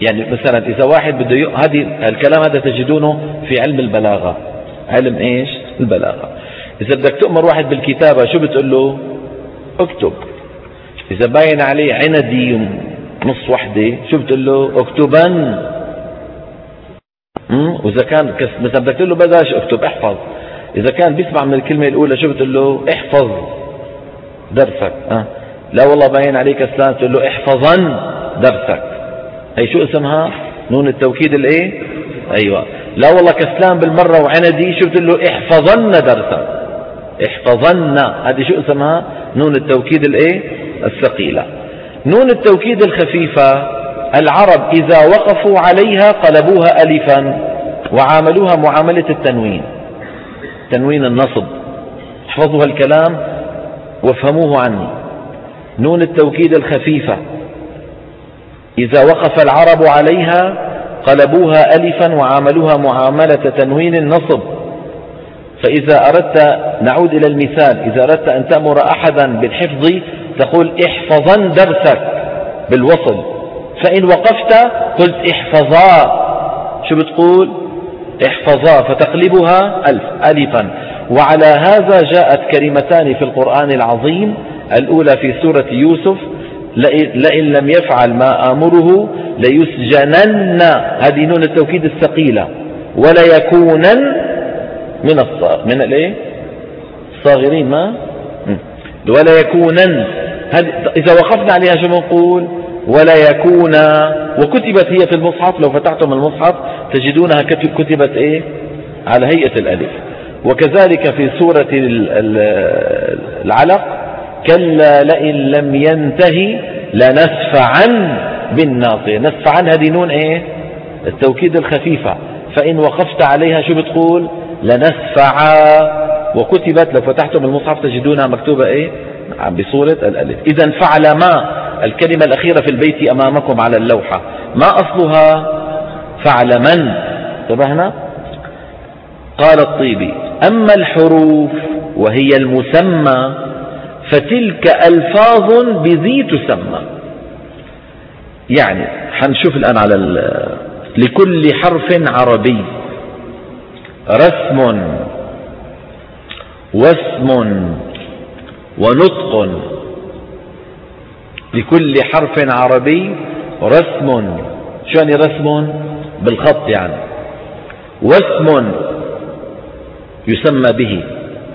يعني مثلا إذا واحد بده ي... هذه الكلام هذا تجدونه في علم البلاغة. علم إيش؟ البلاغة. إذا بدك تؤمر واحد بالكتابة شو بتقول له؟ اكتب. إذا باين عليه عندي نص وحدة شو بتقول له؟ اكتبن وإذا كان مثلا بدك تقول له بلاش أكتب احفظ. إذا كان بيسمع من الكلمة الأولى شو بتقول له؟ احفظ درسك. أه؟ لا والله باين عليك كسلان تقول له احفظن درسك. هي شو اسمها؟ نون التوكيد الإيه؟ أيوه. لا والله كسلان بالمرة وعندي شو بتقول له؟ احفظن درسك. احفظن هذه شو اسمها؟ نون التوكيد الإيه؟ الثقيلة. نون التوكيد الخفيفة العرب إذا وقفوا عليها قلبوها ألفا وعاملوها معاملة التنوين. تنوين النصب. احفظوا الكلام وافهموه عني. نون التوكيد الخفيفة. إذا وقف العرب عليها قلبوها ألفا وعاملوها معاملة تنوين النصب. فإذا أردت نعود إلى المثال إذا أردت أن تأمر أحدا بالحفظ تقول احفظا درسك بالوصل. فإن وقفت قلت احفظا. شو بتقول؟ احفظا فتقلبها ألف ألفا. وعلى هذا جاءت كلمتان في القرآن العظيم الأولى في سورة يوسف لئن لم يفعل ما آمره ليسجنن هذه نون التوكيد الثقيلة وليكونن من الصاغ من الإيه؟ الصاغرين ما؟ وليكونن. إذا وقفنا عليها شو بنقول؟ ولا يكون وكتبت هي في المصحف لو فتحتم المصحف تجدونها كتبت إيه؟ على هيئة الألف. وكذلك في سورة العلق كلا لئن لم ينتهي لنسفعا بالناصية. نسفعا هذه نون إيه؟ التوكيد الخفيفة. فإن وقفت عليها شو بتقول؟ لنسفعا وكتبت لو فتحتم المصحف تجدونها مكتوبة إيه؟ بصورة الألف. إذا فعل ما؟ الكلمة الأخيرة في البيت أمامكم على اللوحة. ما أصلها؟ فعل من؟ انتبهنا؟ قال الطيبي أما الحروف وهي المسمى فتلك ألفاظ بذي تسمى. يعني حنشوف الآن على لكل حرف عربي. رسم واسم ونطق. لكل حرف عربي رسم. شو يعني رسم بالخط يعني. واسم يسمى به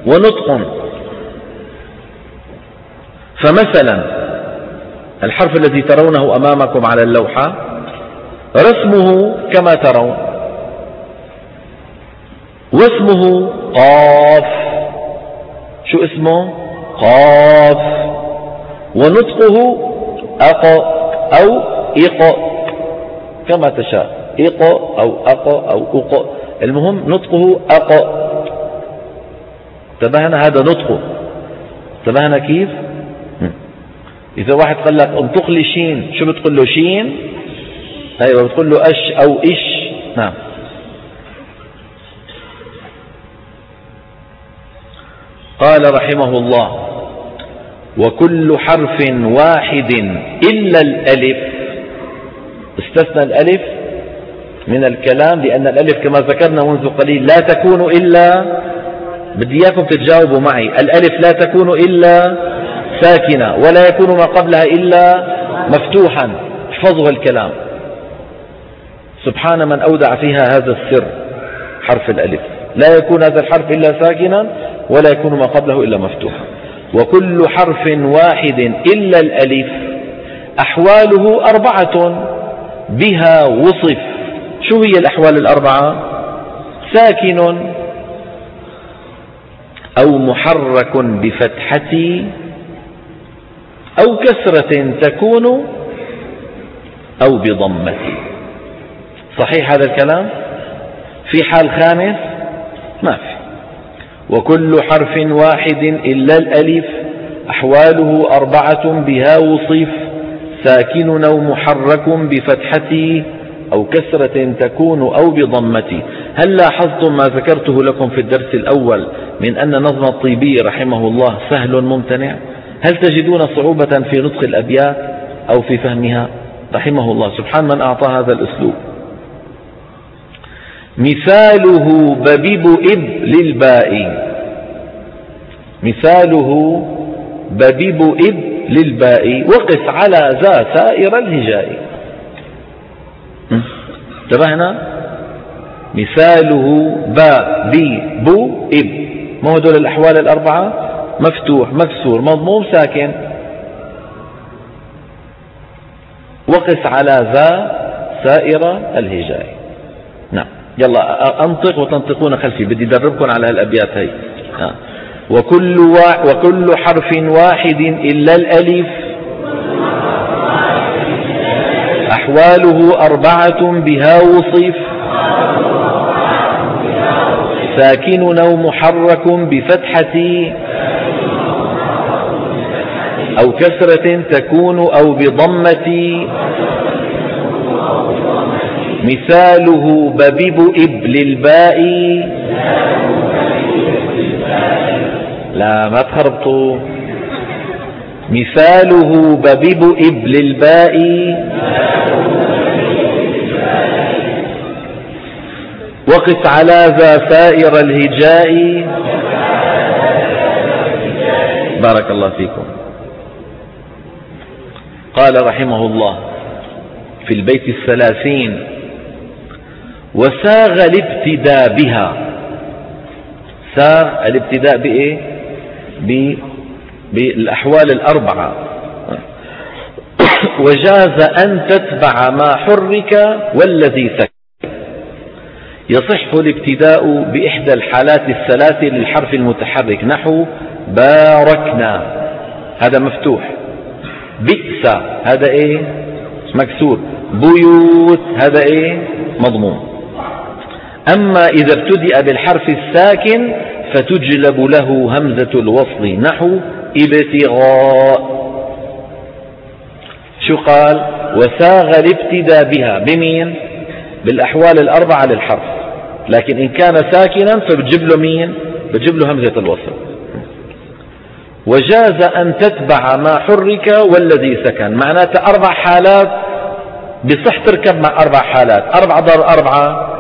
ونطق. فمثلا الحرف الذي ترونه أمامكم على اللوحة رسمه كما ترون. واسمه قاف. شو اسمه؟ قاف. ونطقه أق أو إق كما تشاء. إق أو أق أو أق. المهم نطقه أق. تبهنا هذا نطقه. تبهنا كيف؟ إذا واحد قال لك انطق لي شين شو بتقول له؟ شين؟ أيوة بتقول له أش أو إش. نعم. قال رحمه الله وكل حرف واحد إلا الألف. استثنى الألف من الكلام لأن الألف كما ذكرنا منذ قليل لا تكون إلا بدي إياكم تتجاوبوا معي الألف لا تكون إلا ساكنة ولا يكون ما قبلها إلا مفتوحا احفظوا الكلام سبحان من أودع فيها هذا السر حرف الألف. لا يكون هذا الحرف إلا ساكنا ولا يكون ما قبله إلا مفتوحا. وكل حرف واحد إلا الألف. أحواله أربعة بها وصف. شو هي الأحوال الأربعة؟ ساكن أو محرك بفتحة أو كسرة تكون أو بضمة. صحيح هذا الكلام؟ في حال خامس؟ ما في. وكل حرف واحد إلا الألف أحواله أربعة بها وصف ساكن أو محرك بفتحة أو كسرة تكون أو بضمة هل لاحظتم ما ذكرته لكم في الدرس الأول من أن نظم الطيبي رحمه الله سهل ممتنع؟ هل تجدون صعوبة في نطق الأبيات أو في فهمها؟ رحمه الله سبحان من أعطى هذا الأسلوب. مثاله ببيب إب للباء. مثاله ببيب إب للباء. وقس على ذا سائر الهجاء. انتبهنا مثاله با بي بو إب ما هو دول الأحوال الأربعة؟ مفتوح مكسور مضموم ساكن. وقس على ذا سائر الهجاء. نعم. يلا أنطق وتنطقون خلفي. بدي أدربكم على هالأبيات هي. وكل, وكل حرف واحد إلا الألف. أحواله أربعة بها وصف. ساكن أو محرك بفتحة. أو كسرة تكون أو بضمة. مثاله ببب إبل الباء. لا ما تخربطوا مثاله ببب إبل الباء. وقف على ذا سائر الهجاء. بارك الله فيكم. قال رحمه الله في البيت الثلاثين وساغ الابتداء بها. ساغ الابتداء بإيه؟ بالأحوال الأربعة. وجاز أن تتبع ما حرك والذي سكت. يصح الابتداء بإحدى الحالات الثلاث للحرف المتحرك. نحو باركنا. هذا مفتوح. بئس. هذا إيه؟ مكسور. بيوت. هذا إيه؟ مضموم. أما إذا ابتدأ بالحرف الساكن فتجلب له همزة الوصل نحو ابتغاء. شو قال؟ وساغ الابتداء بها بمين؟ بالأحوال الأربعة للحرف. لكن إن كان ساكنا فبتجيب له مين؟ بتجيب له همزة الوصل. وجاز أن تتبع ما حرك والذي سكن. معناته أربع حالات بصح تركب مع أربع حالات. أربعة ضرب أربعة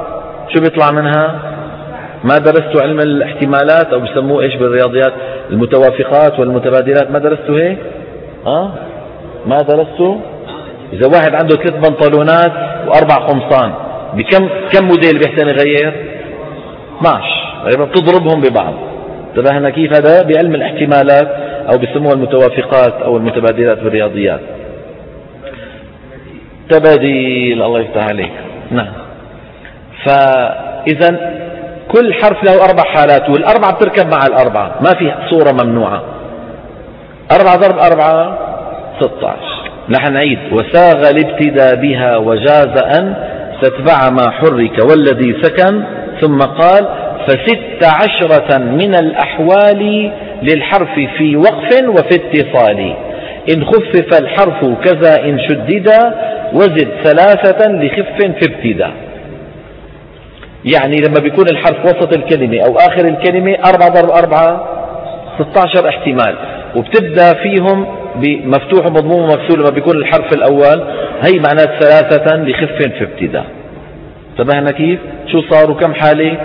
شو بيطلع منها؟ ما درستوا علم الاحتمالات أو بسموه إيش بالرياضيات؟ المتوافقات والمتبادلات. ما درستوا هيك؟ أه؟ ما درستوا إذا واحد عنده ثلاث بنطلونات وأربع قمصان بكم كم موديل بيحسن يغير؟ 12 بتضربهم ببعض. انتبهنا كيف هذا؟ بعلم الاحتمالات أو بسموها المتوافقات أو المتبادلات بالرياضيات. تباديل. الله يفتح عليك. نعم. فإذا كل حرف له أربع حالات والأربعة بتركب مع الأربعة ما في صورة ممنوعة. أربعة ضرب أربعة 16 نحن نعيد. وساغ الابتداء بها وجاز أن تتبع ما حرك والذي سكن ثم قال فست عشرة من الأحوال للحرف في وقف وفي اتصال. إن خفف الحرف كذا إن شدد وزد ثلاثة لخف في ابتداء. يعني لما بيكون الحرف وسط الكلمة أو آخر الكلمة أربعة ضرب أربعة 16 احتمال. وبتبدأ فيهم بمفتوح ومضموم ومكسور لما بيكون الحرف الأول هي معنات ثلاثة لخف في ابتداء. انتبهنا كيف؟ شو صاروا كم حالة؟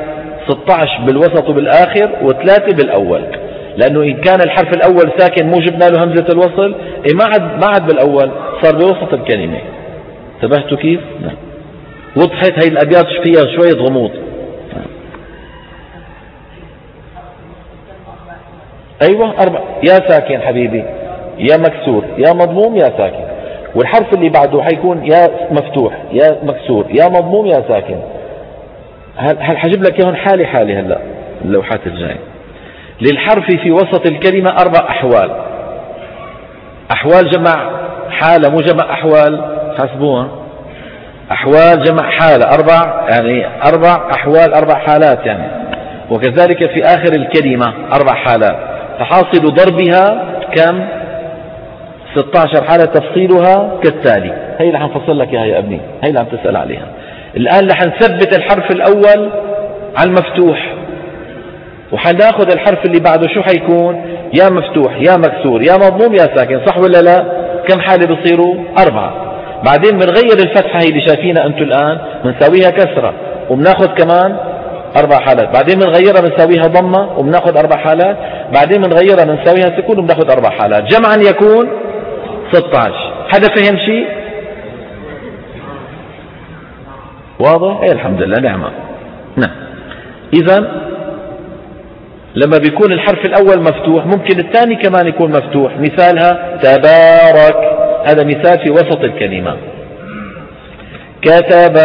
16 بالوسط وبالآخر وثلاثة بالأول. لأنه إن كان الحرف الأول ساكن مو جبنا له همزة الوصل إيه ما عاد ما عاد بالأول صار بوسط الكلمة. انتبهتوا كيف؟ نعم. وضحت هي الأبيات فيها؟ شوية غموض. أيوة أربع. يا ساكن حبيبي يا مكسور يا مضموم يا ساكن. والحرف اللي بعده حيكون يا مفتوح يا مكسور يا مضموم يا ساكن. هل حجيب لك إياهم حالي حالي هلا؟ اللوحات الجاية. للحرف في وسط الكلمة أربع أحوال. أحوال جمع حالة مو جمع أحوال. حسبوها أحوال جمع حالة أربع يعني أربع أحوال أربع حالات يعني. وكذلك في آخر الكلمة أربع حالات. فحاصل ضربها كم؟ 16 حالة تفصيلها كالتالي. هي اللي حنفصل لك إياها يا أبني هي اللي عم تسأل عليها. الآن رح نثبت الحرف الأول على المفتوح. وحناخذ الحرف اللي بعده شو حيكون؟ يا مفتوح يا مكسور يا مضموم يا ساكن صح ولا لا؟ كم حالة بصيروا أربعة. بعدين بنغير الفتحة هي اللي شايفينها أنتم الآن بنساويها كسرة وبناخذ كمان أربع حالات. بعدين بنغيرها بنساويها ضمة وبناخذ أربع حالات. بعدين بنغيرها بنساويها سكون وبناخذ أربع حالات. جمعا يكون 16 حدا فهم شيء؟ واضح؟ إيه الحمد لله نعمة. نعم. اذا لما بيكون الحرف الأول مفتوح ممكن الثاني كمان يكون مفتوح. مثالها تبارك. هذا مثال في وسط الكلمة. كتب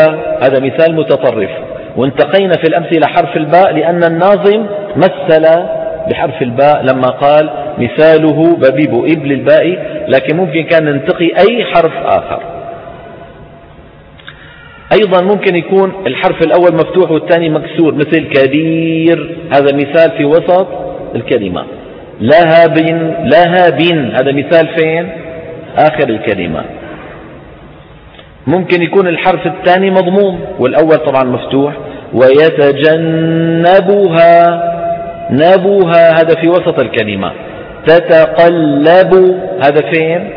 هذا مثال متطرف. وانتقينا في الأمثلة حرف الباء لأن الناظم مثل بحرف الباء لما قال مثاله ببيب إبل الباء لكن ممكن كان ننتقي أي حرف آخر. أيضا ممكن يكون الحرف الأول مفتوح والثاني مكسور مثل كبير. هذا مثال في وسط الكلمة. لهب لهب هذا مثال فين؟ آخر الكلمة. ممكن يكون الحرف الثاني مضموم والأول طبعا مفتوح. ويتجنبها نبوها هذا في وسط الكلمة. تتقلب هذا فين؟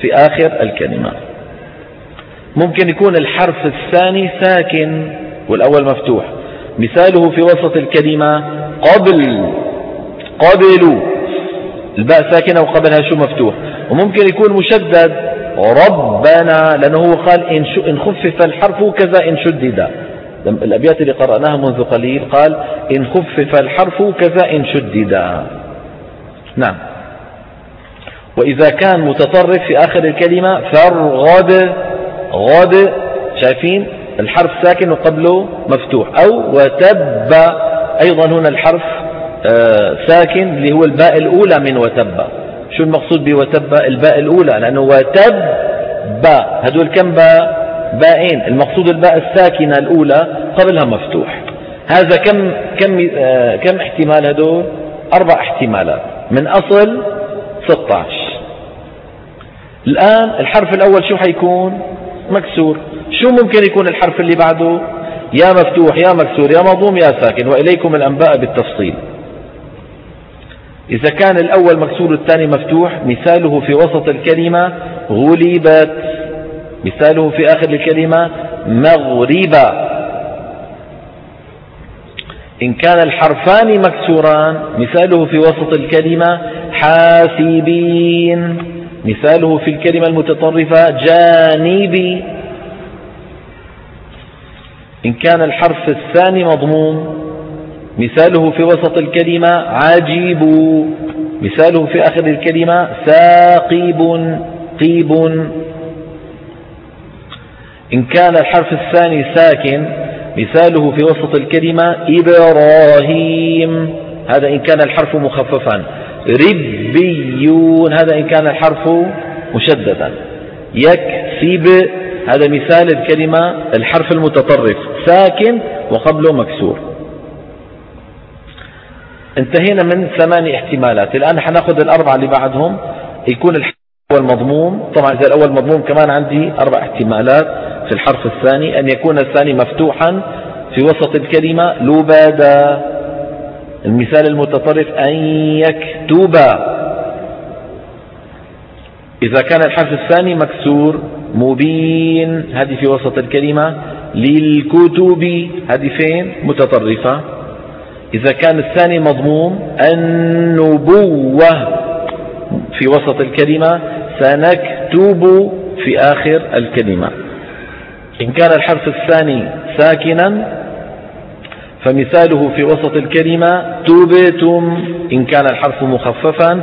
في آخر الكلمة. ممكن يكون الحرف الثاني ساكن والأول مفتوح. مثاله في وسط الكلمة قبل قبلوا الباء ساكنة وقبلها شو مفتوح؟ وممكن يكون مشدد. ربنا لأنه هو قال إن خفف الحرف كذا إن شدد. الأبيات اللي قرأناها منذ قليل قال إن خفف الحرف كذا إن شدد. نعم. وإذا كان متطرف في آخر الكلمة فرغد غد شايفين؟ الحرف ساكن وقبله مفتوح. أو وتب. أيضا هنا الحرف آه، ساكن اللي هو الباء الأولى من وتب. شو المقصود بوتب الباء الأولى لأنه وتب باء. هدول كم باء؟ باءين. المقصود الباء الساكنة الأولى قبلها مفتوح. هذا كم كم آه، كم احتمال هدول؟ أربع احتمالات. من أصل 16 الآن الحرف الأول شو حيكون؟ مكسور. شو ممكن يكون الحرف اللي بعده؟ يا مفتوح يا مكسور يا مضموم يا ساكن. وإليكم الأنباء بالتفصيل. إذا كان الأول مكسور والثاني مفتوح. مثاله في وسط الكلمة غلبت. مثاله في آخر الكلمة مغربا إن كان الحرفان مكسوران مثاله في وسط الكلمة حاسبين. مثاله في الكلمة المتطرفة جانبي. إن كان الحرف الثاني مضموم مثاله في وسط الكلمة عجيب. مثاله في آخر الكلمة ثاقب قيب. إن كان الحرف الثاني ساكن مثاله في وسط الكلمة إبراهيم. هذا إن كان الحرف مخففا. ربيون هذا إن كان الحرف مشددا. يكسب هذا مثال الكلمة الحرف المتطرف. ساكن وقبله مكسور. انتهينا من ثماني احتمالات. الآن حناخذ الأربعة اللي بعدهم. يكون الحرف الأول مضموم. طبعا إذا الأول مضموم كمان عندي أربع احتمالات. في الحرف الثاني أن يكون الثاني مفتوحا في وسط الكلمة. لبادا المثال المتطرف أن يكتب إذا كان الحرف الثاني مكسور مبين. هذه في وسط الكلمة. للكتب. هذه فين؟ متطرفة. إذا كان الثاني مضموم النبوة. في وسط الكلمة سنكتب في آخر الكلمة. إن كان الحرف الثاني ساكنا فمثاله في وسط الكلمة تبتم. إن كان الحرف مخففا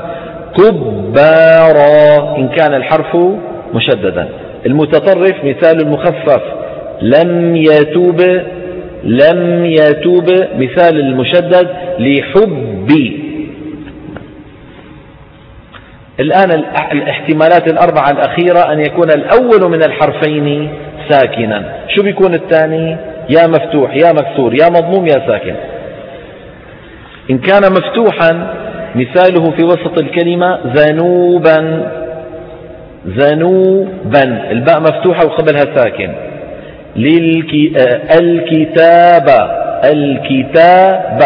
كبارا. إن كان الحرف مشددا. المتطرف مثال المخفف لم يتوب لم يتوب مثال المشدد لحب. الآن الاحتمالات الأربعة الأخيرة أن يكون الأول من الحرفين ساكنا. شو بيكون الثاني؟ يا مفتوح يا مكسور يا مضموم يا ساكن. إن كان مفتوحا مثاله في وسط الكلمة ذنوبا ذنوبا الباء مفتوحة وقبلها ساكن. الكتاب الكتاب.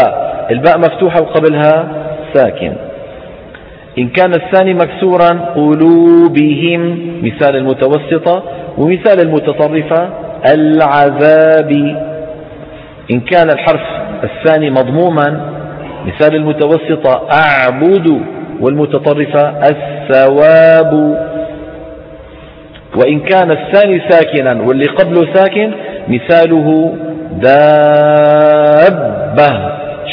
الباء مفتوحة وقبلها ساكن. إن كان الثاني مكسورا قلوبهم مثال المتوسطة ومثال المتطرفة العذاب. إن كان الحرف الثاني مضموما مثال المتوسطة أعبد والمتطرفة الثواب. وإن كان الثاني ساكنا واللي قبله ساكن مثاله دابة.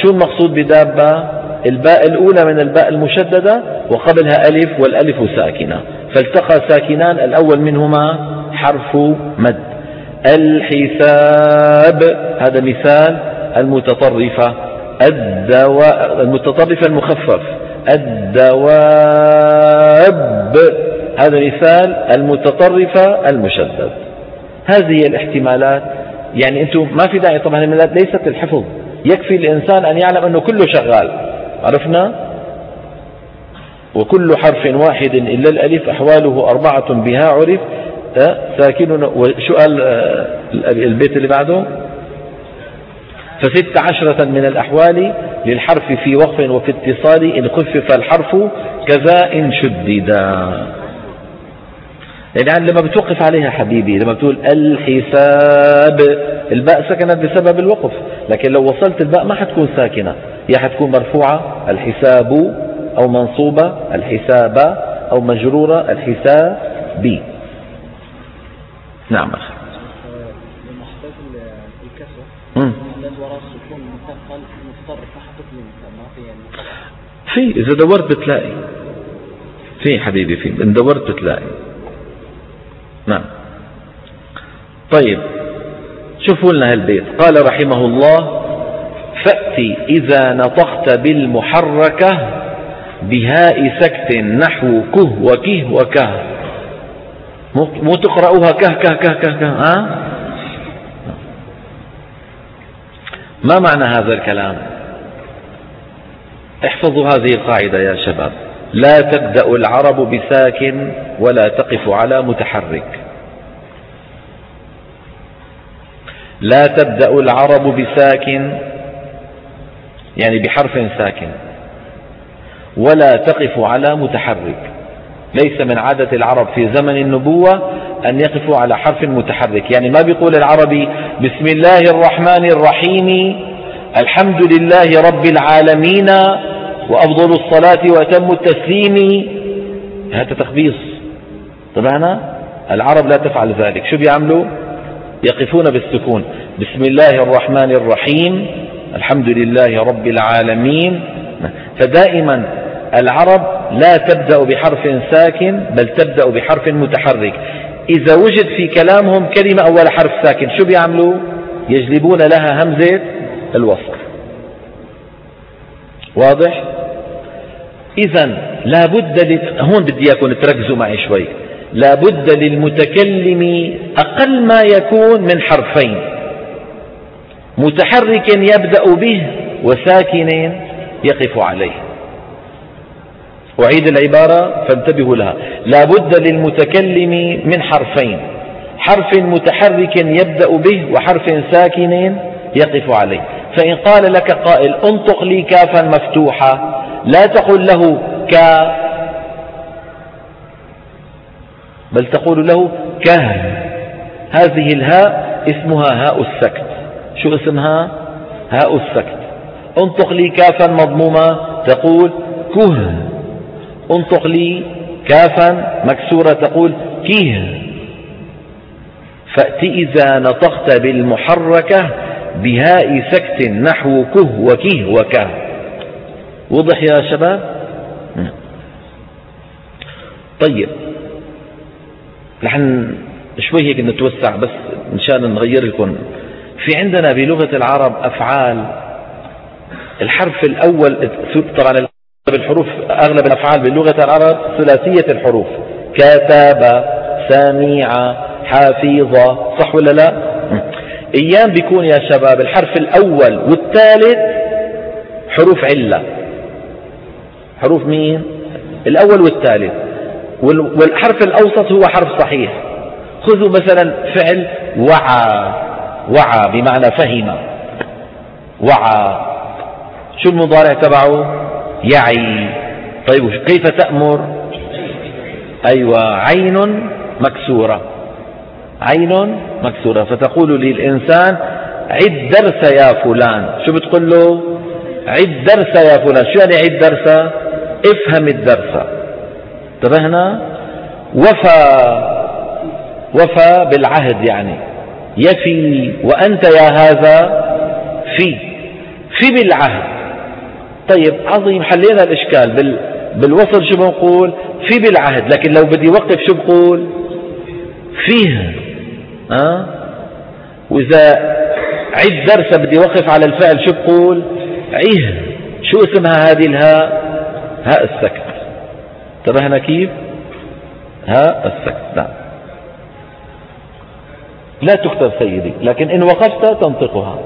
شو المقصود بدابة؟ الباء الأولى من الباء المشددة وقبلها ألف والألف ساكنة. فالتقى ساكنان الأول منهما حرف مد. الحساب هذا مثال المتطرفة الدواء المتطرفة المخفف. الدواب. هذا مثال المتطرفة المشدد. هذه الاحتمالات يعني أنتم ما في داعي طبعا ليست الحفظ. يكفي الإنسان أن يعلم أنه كله شغال. عرفنا؟ وكل حرف واحد إلا الألف أحواله أربعة بها عرف. أه؟ ساكن وشو قال أه؟ البيت اللي بعده؟ فست عشرة من الأحوال للحرف في وقف وفي اتصال إن خفف الحرف كذا إن شددا. يعني لما بتوقف عليها حبيبي لما بتقول الحساب الباء سكنت بسبب الوقف لكن لو وصلت الباء ما حتكون ساكنة هي حتكون مرفوعة الحساب أو منصوبة الحساب أو مجرورة الحساب. نعم. أخي في إذا دورت بتلاقي. في حبيبي في إن دورت بتلاقي. نعم طيب شوفوا لنا هالبيت قال رحمه الله فأتي إذا نطقت بالمحركة بهاء سكت نحو كه وكه وكه مو تقرأوها كه كه كه كه, كه. ها؟ ما معنى هذا الكلام احفظوا هذه القاعدة يا شباب لا تبدأ العرب بساكن ولا تقف على متحرك. لا تبدأ العرب بساكن يعني بحرف ساكن ولا تقف على متحرك. ليس من عادة العرب في زمن النبوة أن يقفوا على حرف متحرك. يعني ما بيقول العربي بسم الله الرحمن الرحيم الحمد لله رب العالمين وأفضل الصلاة وأتم التسليم. هذا تخبيص. طبعا العرب لا تفعل ذلك. شو بيعملوا؟ يقفون بالسكون. بسم الله الرحمن الرحيم. الحمد لله رب العالمين. فدائما العرب لا تبدأ بحرف ساكن بل تبدأ بحرف متحرك. إذا وجد في كلامهم كلمة أول حرف ساكن شو بيعملوا؟ يجلبون لها همزة الوصل واضح؟ إذا لابد هون بدي إياكم تركزوا معي شوي. لابد للمتكلم أقل ما يكون من حرفين. متحرك يبدأ به وساكن يقف عليه. أعيد العبارة فانتبهوا لها. لابد للمتكلم من حرفين. حرف متحرك يبدأ به وحرف ساكن يقف عليه. فإن قال لك قائل انطق لي كافا مفتوحة. لا تقل له كا بل تقول له كه هذه الهاء اسمها هاء السكت. شو اسمها؟ هاء السكت. انطق لي كافا مضمومة تقول كه انطق لي كافا مكسورة تقول كيه فأت إذا نطقت بالمحركة بهاء سكت نحو كه وكيه وكه. وضح يا شباب. طيب. نحن شوي هيك نتوسع بس مشان نغير لكم. في عندنا بلغة العرب أفعال. الحرف الأول طبعا الحروف أغلب الأفعال بلغة العرب ثلاثية الحروف. كتب سميع حفيظة صح ولا لا؟ أيام بيكون يا شباب الحرف الأول والثالث حروف علة. حروف مين الأول والثالث. والحرف الأوسط هو حرف صحيح. خذوا مثلا فعل وعى وعى بمعنى فهم. وعى. شو المضارع تبعه؟ يعي. طيب كيف تأمر؟ أيوة عين مكسورة. عين مكسورة. فتقول للإنسان عد درس يا فلان. شو بتقول له؟ عد درس يا فلان. شو يعني عد درس؟ افهم الدرس. انتبهنا؟ وفى وفى بالعهد يعني. يفي وأنت يا هذا في في بالعهد. طيب عظيم حلينا الإشكال. بال بالوصل شو بنقول؟ في بالعهد. لكن لو بدي وقف شو بقول؟ فيه ها؟ وإذا عد درس بدي وقف على الفعل شو بقول؟ عيه شو اسمها هذه الهاء؟ هاء السكت. انتبهنا كيف؟ هاء السكت. نعم. لا تكتب سيدي لكن إن وقفت تنطقها.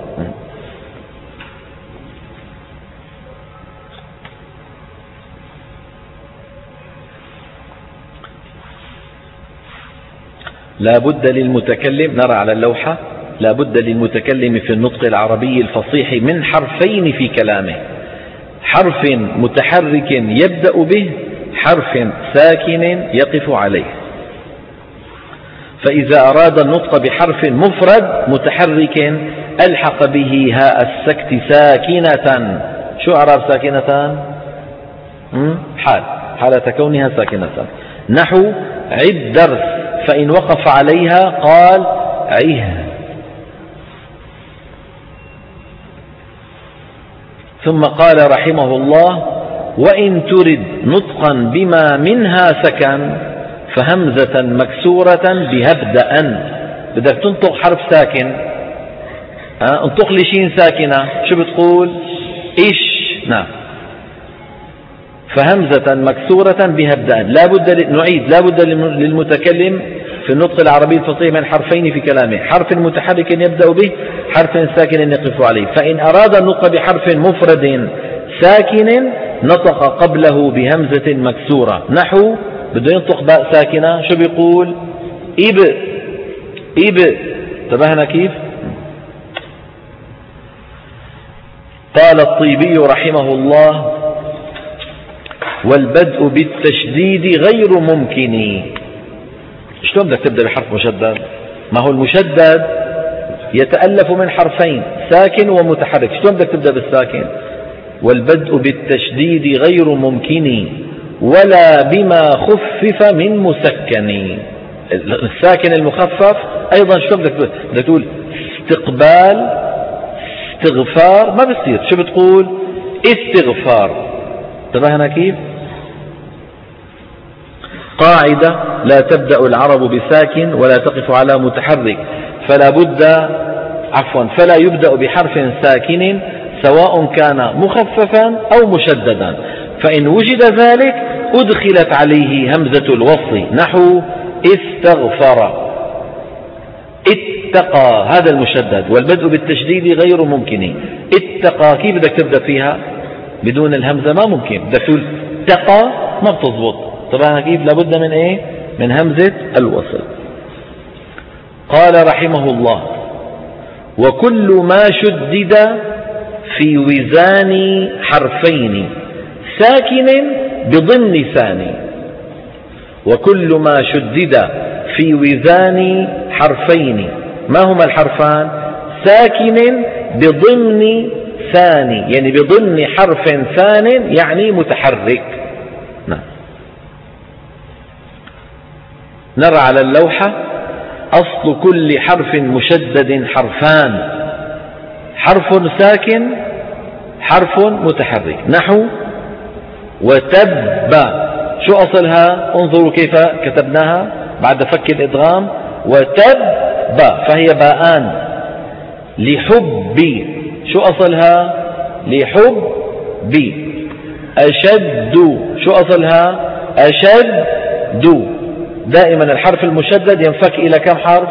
لا بد للمتكلم نرى على اللوحة لا بد للمتكلم في النطق العربي الفصيح من حرفين في كلامه. حرف متحرك يبدأ به حرف ساكن يقف عليه. فإذا أراد النطق بحرف مفرد متحرك ألحق به هاء السكت ساكنة. شو أعراب ساكنة؟ حال. حالة كونها ساكنة. نحو عد درس فإن وقف عليها قال عيه ثم قال رحمه الله وإن ترد نطقا بما منها سكن فهمزة مكسورة بهبدأ بدك تنطق حرف ساكن. أه؟ انطق لي شين ساكنة. شو بتقول؟ إيش نعم. فهمزة مكسورة بهبدأ لا بد نعيد. لا بد للمتكلم في النطق العربي الفصيح من حرفين في كلامه. حرف متحرك يبدأ به حرف ساكن يقف عليه. فإن أراد النطق بحرف مفرد ساكن نطق قبله بهمزة مكسورة. نحو بده ينطق باء ساكنة. شو بيقول؟ إب إب. انتبهنا كيف؟ قال الطيبي رحمه الله والبدء بالتشديد غير ممكن. شلون بدك تبدأ بحرف مشدد؟ ما هو المشدد يتألف من حرفين ساكن ومتحرك. شلون بدك تبدأ بالساكن؟ والبدء بالتشديد غير ممكن ولا بما خفف من مسكن. الساكن المخفف أيضا شلون بدك بدك تقول استقبال استغفار. ما بصير شو بتقول؟ استغفار. انتبهنا كيف؟ قاعدة لا تبدأ العرب بساكن ولا تقف على متحرك فلا بد عفوا فلا يبدأ بحرف ساكن سواء كان مخففا أو مشددا. فإن وجد ذلك أدخلت عليه همزة الوصل نحو استغفر. اتقى هذا المشدد. والبدء بالتشديد غير ممكن. اتقى كيف بدك تبدأ فيها؟ بدون الهمزة ما ممكن. بدك تقول اتقى ما بتضبط طبعا كيف لابد من إيه؟ من همزة الوصل. قال رحمه الله وكل ما شدد في وزان حرفين ساكن بضمن ثاني وكل ما شدد في وزان حرفين ما هما الحرفان؟ ساكن بضمن ثاني يعني بضمن حرف ثان يعني متحرك نعم نرى على اللوحة أصل كل حرف مشدد حرفان. حرف ساكن حرف متحرك. نحو وتب. شو أصلها؟ انظروا كيف كتبناها. بعد فك الإدغام وتب. فهي باءان. لحب. شو أصلها؟ لحب. أشد. شو أصلها؟ أشد. دائما الحرف المشدد ينفك إلى كم حرف؟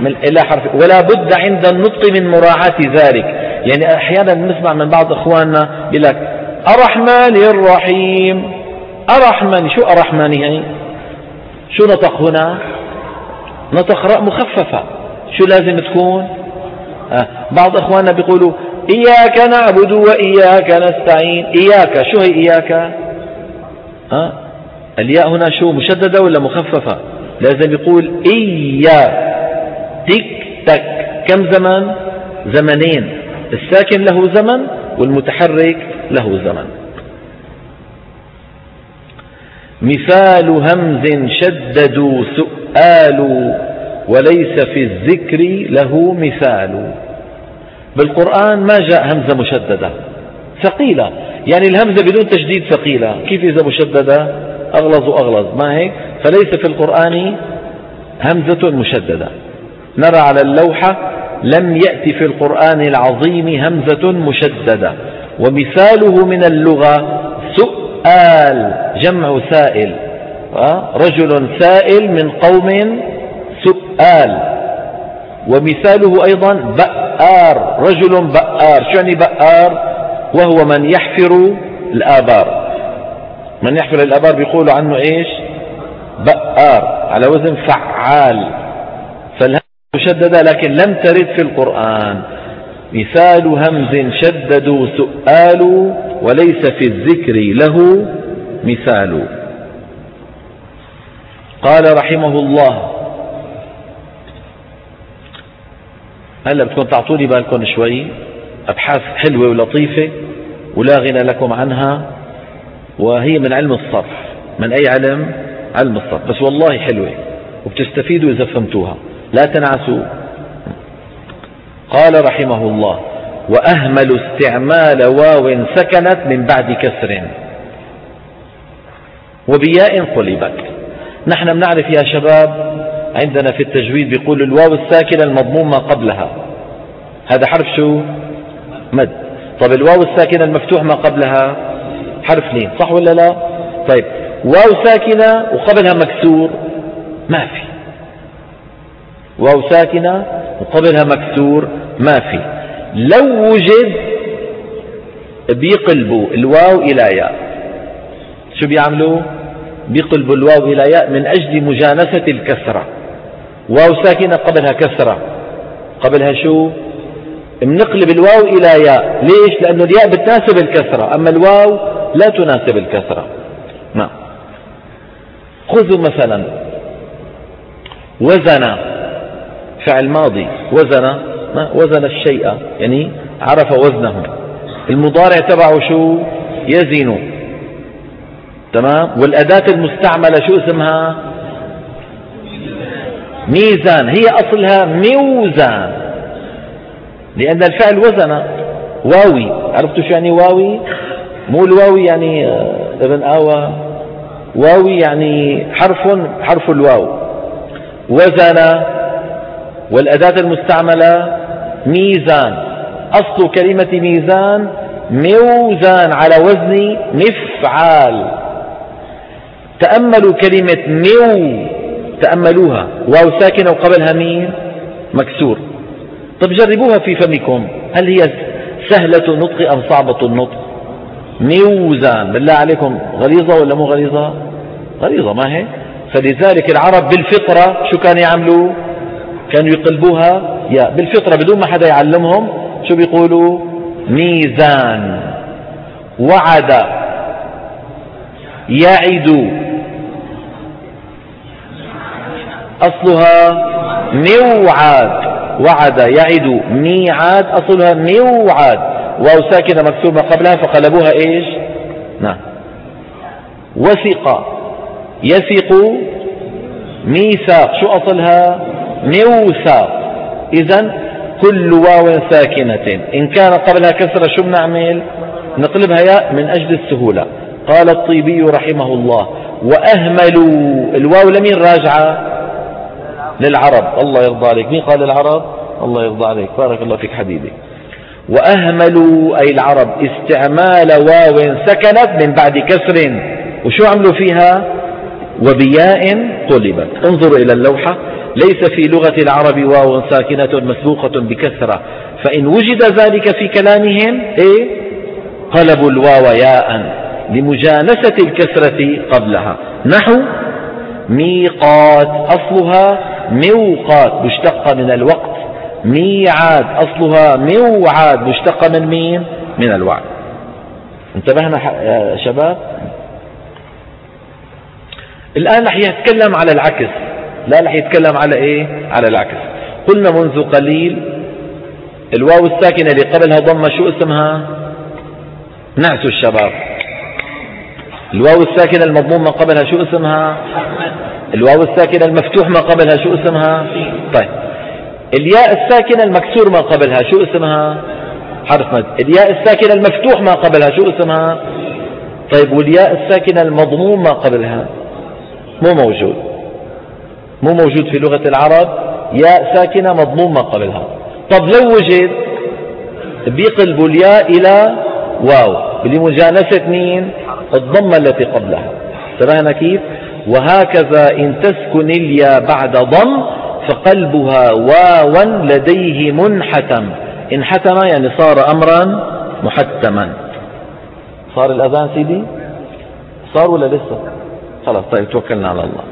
من إلى حرف. ولا بد عند النطق من مراعاة ذلك. يعني أحيانا نسمع من بعض إخواننا يقول لك الرحمن الرحيم. الرحمن شو الرحمن يعني؟ شو نطق هنا؟ نطق راء مخففة. شو لازم تكون؟ آه. بعض إخواننا بيقولوا إياك نعبد وإياك نستعين. إياك شو هي إياك؟ آه. الياء هنا شو مشددة ولا مخففة؟ لازم يقول إيا تك تك. كم زمن زمنين. الساكن له زمن والمتحرك له زمن. مثال همز شددوا سؤال وليس في الذكر له مثال. بالقرآن ما جاء همزة مشددة. ثقيلة. يعني الهمزة بدون تشديد ثقيلة. كيف إذا مشددة؟ أغلظ وأغلظ. ما هيك فليس في القرآن همزة مشددة. نرى على اللوحة لم يأتي في القرآن العظيم همزة مشددة. ومثاله من اللغة سؤال جمع سائل. رجل سائل من قوم سؤال. ومثاله أيضا بآر رجل بآر شو يعني بآر وهو من يحفر الآبار. من يحفر الآبار بيقولوا عنه إيش؟ بآر على وزن فعال. فالهمزة مشددة لكن لم ترد في القرآن. مثال همز شددوا سؤال وليس في الذكر له مثال. قال رحمه الله. هلا بدكم تعطوني بالكم شوي. أبحاث حلوة ولطيفة ولا غنى لكم عنها. وهي من علم الصرف. من أي علم؟ علم الصرف. بس والله حلوة وبتستفيدوا إذا فهمتوها. لا تنعسوا. قال رحمه الله وأهمل استعمال واو سكنت من بعد كسر. وبياء قلبت. نحن بنعرف يا شباب عندنا في التجويد بيقول الواو الساكنة المضموم ما قبلها. هذا حرف شو؟ مد. طب الواو الساكنة المفتوح ما قبلها؟ حرف لين صح ولا لا؟ طيب. واو ساكنة وقبلها مكسور ما في. واو ساكنة وقبلها مكسور ما في. لو وجد بيقلبوا الواو إلى ياء شو بيعملوا؟ بيقلبوا الواو إلى ياء من أجل مجانسة الكسرة. واو ساكنة قبلها كسرة. قبلها شو؟ بنقلب الواو إلى ياء. ليش؟ لأنه الياء بتناسب الكسرة. أما الواو لا تناسب الكسرة نعم. خذوا مثلا وزن فعل ماضي وزن وزن الشيء يعني عرف وزنه. المضارع تبعه شو؟ يزن. تمام؟ والأداة المستعملة شو اسمها؟ ميزان. هي أصلها ميوزان. لأن الفعل وزن واوي. عرفتوا شو يعني واوي؟ مو الواوي يعني آه، ابن آوى. واوي يعني حرف حرف الواو. وزن والأداة المستعملة ميزان. أصل كلمة ميزان ميوزان على وزن مفعال. تأملوا كلمة ميو تأملوها. واو ساكنة وقبلها ميم مكسور. طب جربوها في فمكم. هل هي سهلة النطق أم صعبة النطق؟ ميوزان بالله عليكم غليظة ولا مو غليظة؟ غليظة ما هي؟ فلذلك العرب بالفطرة شو كانوا يعملوا؟ كانوا يقلبوها يا بالفطرة بدون ما حدا يعلمهم شو بيقولوا؟ ميزان. وعد. يعد. أصلها موعاد وعد. يعد. ميعاد أصلها موعاد واو ساكنة مكتوب ما قبلها فقلبوها إيش؟ نعم. وثق. يثق ميثاق. شو أصلها؟ موثاق. إذا كل واو ساكنة. إن كان قبلها كسرة شو بنعمل؟ نقلبها ياء من أجل السهولة. قال الطيبي رحمه الله وأهملوا الواو لمين راجعة؟ للعرب. الله يرضى عليك. مين قال العرب الله يرضى عليك. بارك الله فيك حبيبي. وأهملوا أي العرب استعمال واو سكنت من بعد كسر. وشو عملوا فيها؟ وبياء قلبت انظروا إلى اللوحة. ليس في لغة العرب واو ساكنة مسبوقة بكسرة. فإن وجد ذلك في كلامهم إيه؟ قلبوا الواو ياء لمجانسة الكسرة قبلها. نحو ميقات أصلها موقات مشتقة من الوقت. ميعاد أصلها موعاد مشتقة من مين؟ من الوعد. انتبهنا يا شباب؟ الآن رح يتكلم على العكس. لا رح يتكلم على إيه؟ على العكس. قلنا منذ قليل الواو الساكنة اللي قبلها ضمة شو اسمها؟ نعس الشباب. الواو الساكنة المضموم ما قبلها شو اسمها؟ الواو الساكنة المفتوح ما قبلها شو اسمها؟ طيب. الياء الساكنة المكسور ما قبلها شو اسمها؟ حرف مد. الياء الساكنة المفتوح ما قبلها شو اسمها؟ طيب والياء الساكنة المضموم ما قبلها؟ مو موجود. مو موجود في لغة العرب. ياء ساكنة مضموم ما قبلها. طب لو وجد بيقلبوا الياء إلى واو لمجانسة مين الضمة التي قبلها. انتبهنا كيف وهكذا إن تسكن الياء بعد ضم فقلبها واوا لديه منحتم. انحتم يعني صار أمرا محتما. صار الأذان سيدي؟ صار ولا لسه؟ خلاص طيب توكلنا على الله.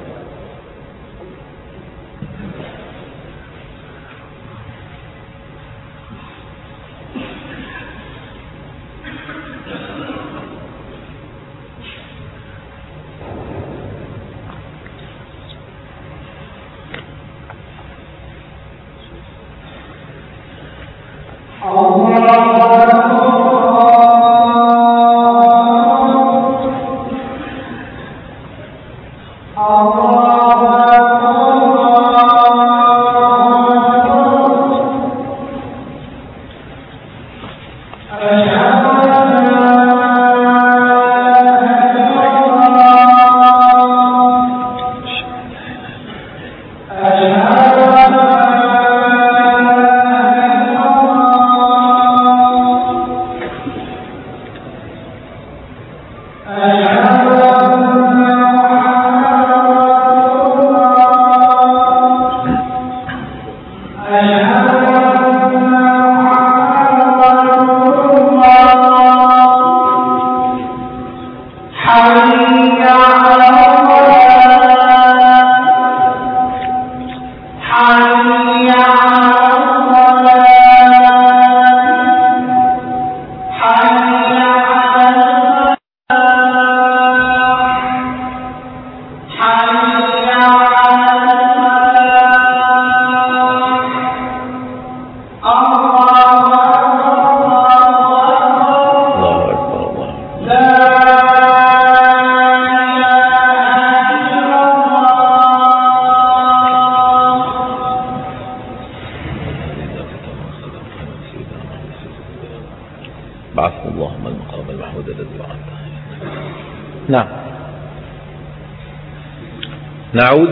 نعود.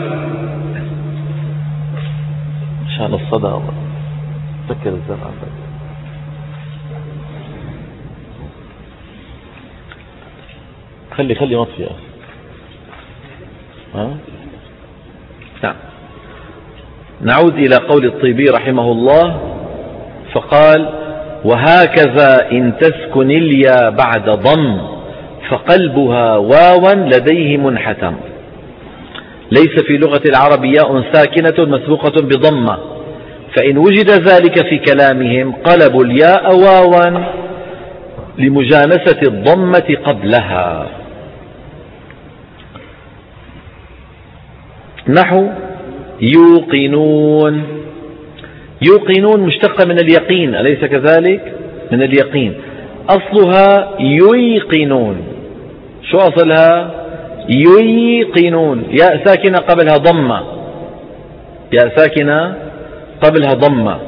عشان الصدى. فكر الزرع خلي خلي مطفي ها؟ نعم. نعود إلى قول الطيبي رحمه الله فقال وهكذا إن تسكن اليا بعد ضم فقلبها واوا لديه منحتم. ليس في لغة العرب ياء ساكنة مسبوقة بضمة. فإن وجد ذلك في كلامهم قلبوا الياء واوا لمجانسة الضمة قبلها. نحو يوقنون. يوقنون مشتقة من اليقين أليس كذلك؟ من اليقين. أصلها ييقنون شو أصلها؟ ييقنون. ياء ساكنة قبلها ضمة. ياء ساكنة قبلها ضمة.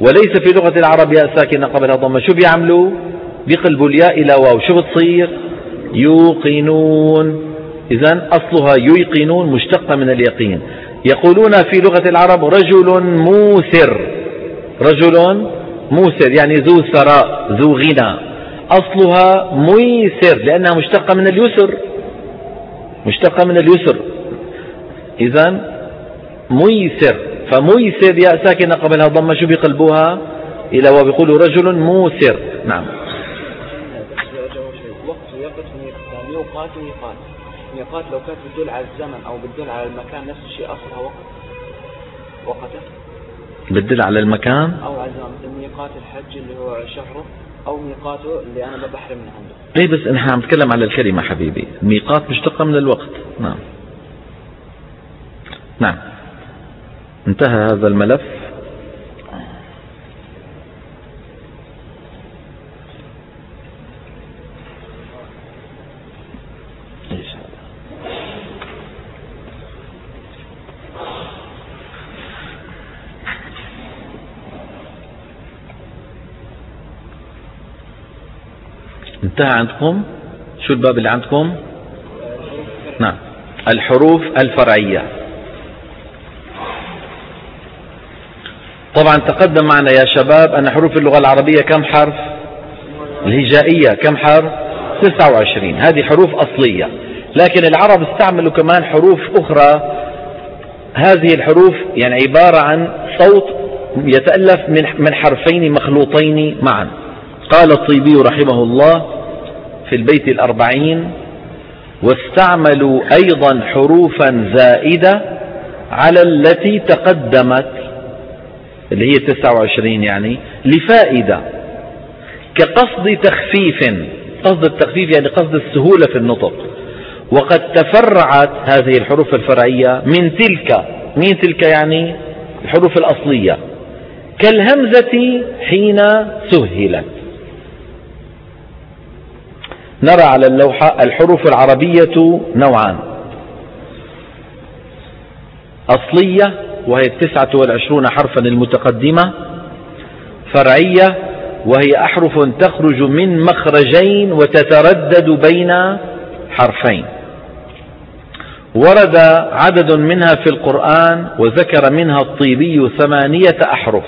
وليس في لغة العرب ياء ساكنة قبلها ضمة. شو بيعملوا؟ بيقلبوا الياء إلى واو. شو بتصير؟ يوقنون. إذا أصلها ييقنون مشتقة من اليقين. يقولون في لغة العرب رجل موسر رجل موسر يعني ذو ثراء ذو غنى. أصلها ميسر لأنها مشتقة من اليسر. مشتقة من اليسر. إذا ميسر. فميسر ياء ساكنة قبلها ضمة شو بيقلبوها إلى وبيقولوا رجل موسر. نعم.
ميقات وميقات ميقات لو كانت بتدل على الزمن أو بتدل على المكان نفس الشيء أصلها وقت. وقته
بتدل على المكان؟
أو على الزمن ميقات الحج اللي هو شهره. أو ميقاته اللي أنا بحرم من عنده.
إيه بس نحن عم نتكلم على الكلمة حبيبي. الميقات مشتقة من الوقت. نعم. نعم. انتهى هذا الملف. انتهى عندكم؟ شو الباب اللي عندكم؟ نعم. الحروف الفرعية. طبعا تقدم معنا يا شباب أن حروف اللغة العربية كم حرف؟ الهجائية كم حرف؟ 29 هذه حروف أصلية. لكن العرب استعملوا كمان حروف أخرى. هذه الحروف يعني عبارة عن صوت يتألف من حرفين مخلوطين معا. قال الطيبي رحمه الله في البيت الأربعين واستعملوا أيضا حروفا زائدة على التي تقدمت اللي هي 29 يعني لفائدة كقصد تخفيف قصد التخفيف يعني قصد السهولة في النطق. وقد تفرعت هذه الحروف الفرعية من تلك مين تلك يعني الحروف الأصلية كالهمزة حين سهلت. نرى على اللوحة الحروف العربية نوعان. أصلية وهي التسعة والعشرون حرفا المتقدمة. فرعية وهي أحرف تخرج من مخرجين وتتردد بين حرفين. ورد عدد منها في القرآن وذكر منها الطيبي ثمانية أحرف.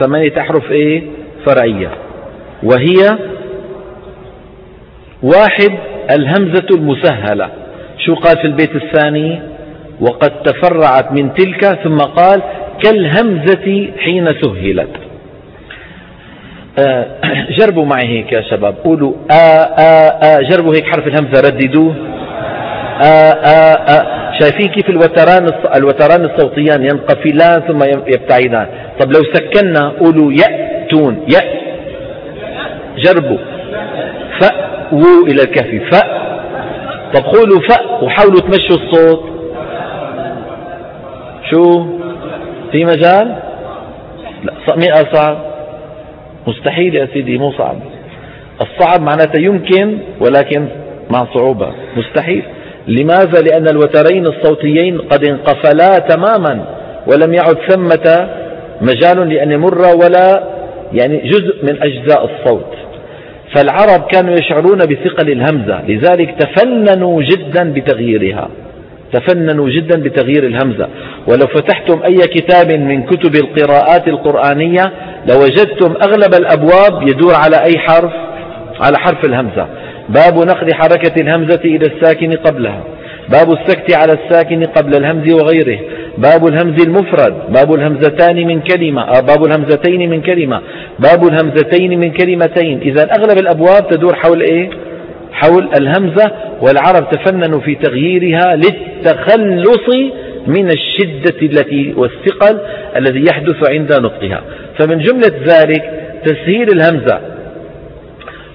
ثمانية أحرف إيه؟ فرعية. وهي واحد الهمزة المسهلة. شو قال في البيت الثاني؟ وقد تفرعت من تلك ثم قال كالهمزة حين سهلت. آه جربوا معي هيك يا شباب. قولوا آ آ آ. جربوا هيك حرف الهمزة رددوه آ آ آ. شايفين كيف الوتران الوتران الصوتيان ينقفلان ثم يبتعدان. طب لو سكنا قولوا يأتون يأ. جربوا. ف و إلى الكهف. ف. طب قولوا ف وحاولوا تمشوا الصوت. شو؟ في مجال؟ لا مئة صعب. مستحيل يا سيدي مو صعب. الصعب معناته يمكن ولكن مع صعوبة. مستحيل. لماذا؟ لأن الوترين الصوتيين قد انقفلا تماما ولم يعد ثمة مجال لأن يمر ولا يعني جزء من أجزاء الصوت. فالعرب كانوا يشعرون بثقل الهمزة لذلك تفننوا جدا بتغييرها. تفننوا جدا بتغيير الهمزة. ولو فتحتم أي كتاب من كتب القراءات القرآنية لوجدتم أغلب الأبواب يدور على أي حرف؟ على حرف الهمزة. باب نقل حركة الهمزة إلى الساكن قبلها. باب السكت على الساكن قبل الهمز وغيره. باب الهمز المفرد باب الهمزتان من كلمة آه، باب الهمزتين من كلمة باب الهمزتين من كلمتين. إذا أغلب الأبواب تدور حول إيه؟ حول الهمزة والعرب تفننوا في تغييرها للتخلص من الشدة التي والثقل الذي يحدث عند نطقها. فمن جملة ذلك تسهيل الهمزة.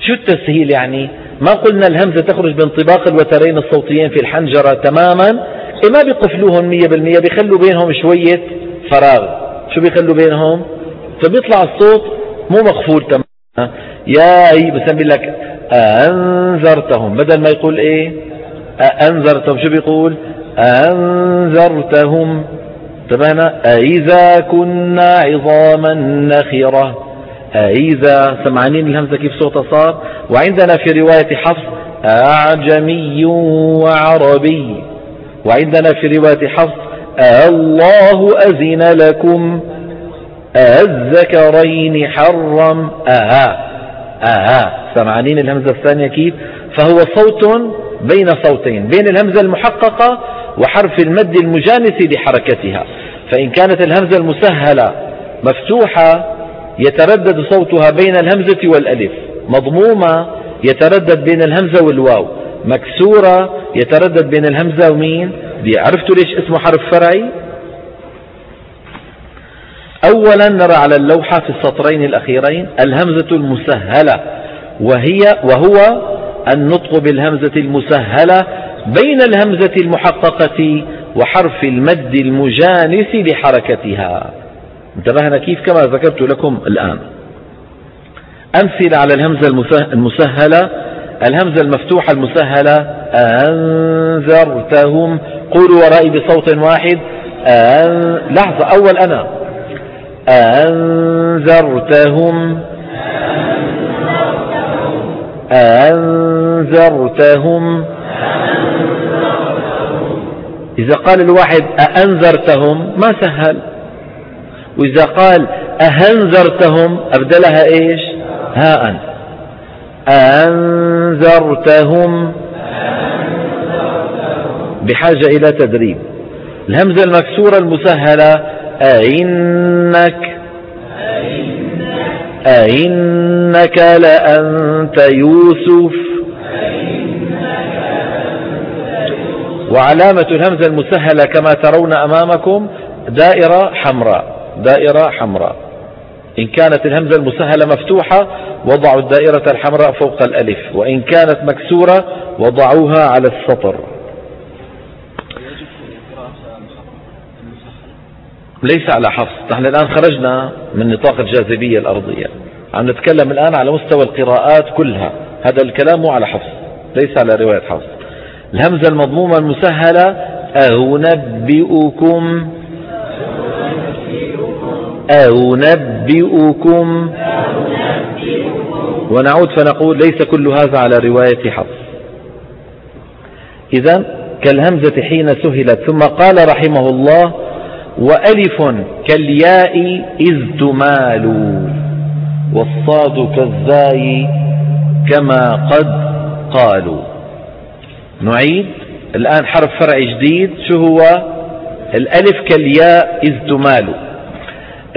شو التسهيل يعني؟ ما قلنا الهمزة تخرج بانطباق الوترين الصوتيين في الحنجرة تماما ما بيقفلوهم مية بالمية؟ بيخلوا بينهم شوية فراغ. شو بيخلوا بينهم؟ فبيطلع الصوت مو مقفول تماما. يا أي بس بيقول لك أنذرتهم بدل ما يقول إيه؟ أنذرتهم شو بيقول؟ أنذرتهم انتبهنا أإذا كنا عظاما نخرة. أإذا سمعانين الهمزة كيف صوتها صار؟ وعندنا في رواية حفص أعجمي وعربي. وعندنا في رواية حفص الله أذن لكم؟ الذكرين حرم؟ آها آها. سمعانين الهمزة الثانية كيف فهو صوت بين صوتين بين الهمزة المحققة وحرف المد المجانس لحركتها. فإن كانت الهمزة المسهلة مفتوحة يتردد صوتها بين الهمزة والألف مضمومة يتردد بين الهمزة والواو. مكسورة يتردد بين الهمزة ومين؟ دي عرفتوا ليش اسمه حرف فرعي؟ أولا نرى على اللوحة في السطرين الأخيرين الهمزة المسهلة وهي وهو النطق بالهمزة المسهلة بين الهمزة المحققة وحرف المد المجانس لحركتها. انتبهنا كيف كما ذكرت لكم الآن. أمثلة على الهمزة المسهلة الهمزة المفتوحة المسهلة أنذرتهم. قولوا ورائي بصوت واحد. أن... لحظة أول أنا. أنذرتهم. أنذرتهم. إذا قال الواحد أأنذرتهم ما سهل. وإذا قال أهنذرتهم أبدلها إيش؟ هاء. أنذرتهم. بحاجة إلى تدريب. الهمزة المكسورة المسهلة أئنك. أئنك لأنت يوسف. وعلامة الهمزة المسهلة كما ترون أمامكم دائرة حمراء. دائرة حمراء. إن كانت الهمزة المسهلة مفتوحة وضعوا الدائرة الحمراء فوق الألف وإن كانت مكسورة وضعوها على السطر. ليس على حفظ نحن الآن خرجنا من نطاق الجاذبية الأرضية. عم نتكلم الآن على مستوى القراءات كلها. هذا الكلام على حفظ ليس على رواية حفظ الهمزة المضمومة المسهلة أو نبئكم أو نبئكم ونعود فنقول ليس كل هذا على رواية حفص. إذا كالهمزة حين سهلت ثم قال رحمه الله وألف كالياء إذ تمال والصاد كالزاي كما قد قالوا. نعيد. الآن حرف فرع جديد شو هو؟ الألف كالياء إذ تمال.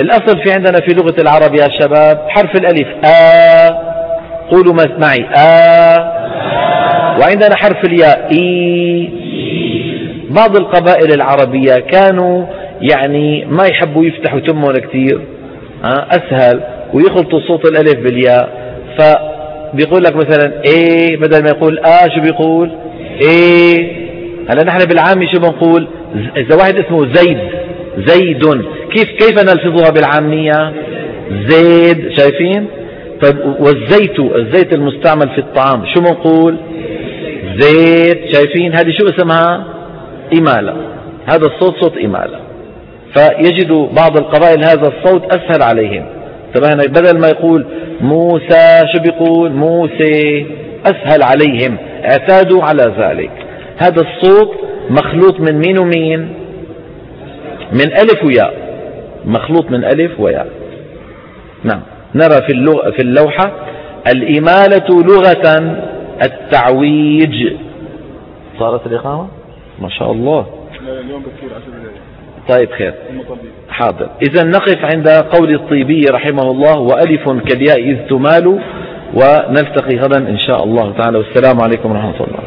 الأصل في عندنا في لغة العرب يا شباب حرف الألف آ قولوا معي آ. وعندنا حرف الياء إي. بعض القبائل العربية كانوا يعني ما يحبوا يفتحوا تمهم كثير أسهل ويخلطوا صوت الألف بالياء. فبيقول لك مثلا إيه بدل ما يقول آ شو بيقول؟ إيه هلا نحن بالعامي شو بنقول؟ إذا واحد اسمه زيد. زيد. كيف كيف نلفظها بالعامية؟ زيد شايفين؟ طيب والزيت الزيت المستعمل في الطعام شو بنقول زيت شايفين؟ هذه شو اسمها؟ إمالة. هذا الصوت صوت إمالة. فيجد بعض القبائل هذا الصوت أسهل عليهم. انتبهنا بدل ما يقول موسى شو بيقول؟ موسى. أسهل عليهم. اعتادوا على ذلك. هذا الصوت مخلوط من مين ومين؟ من ألف وياء. مخلوط من ألف وياء. نعم. نرى في, في اللوحة الإمالة لغة التعويج. صارت الإقامة؟ ما شاء الله. طيب خير. حاضر. إذا نقف عند قول الطيبي رحمه الله وألف كالياء إذ تمال ونلتقي غدا إن شاء الله تعالى. والسلام عليكم ورحمة الله.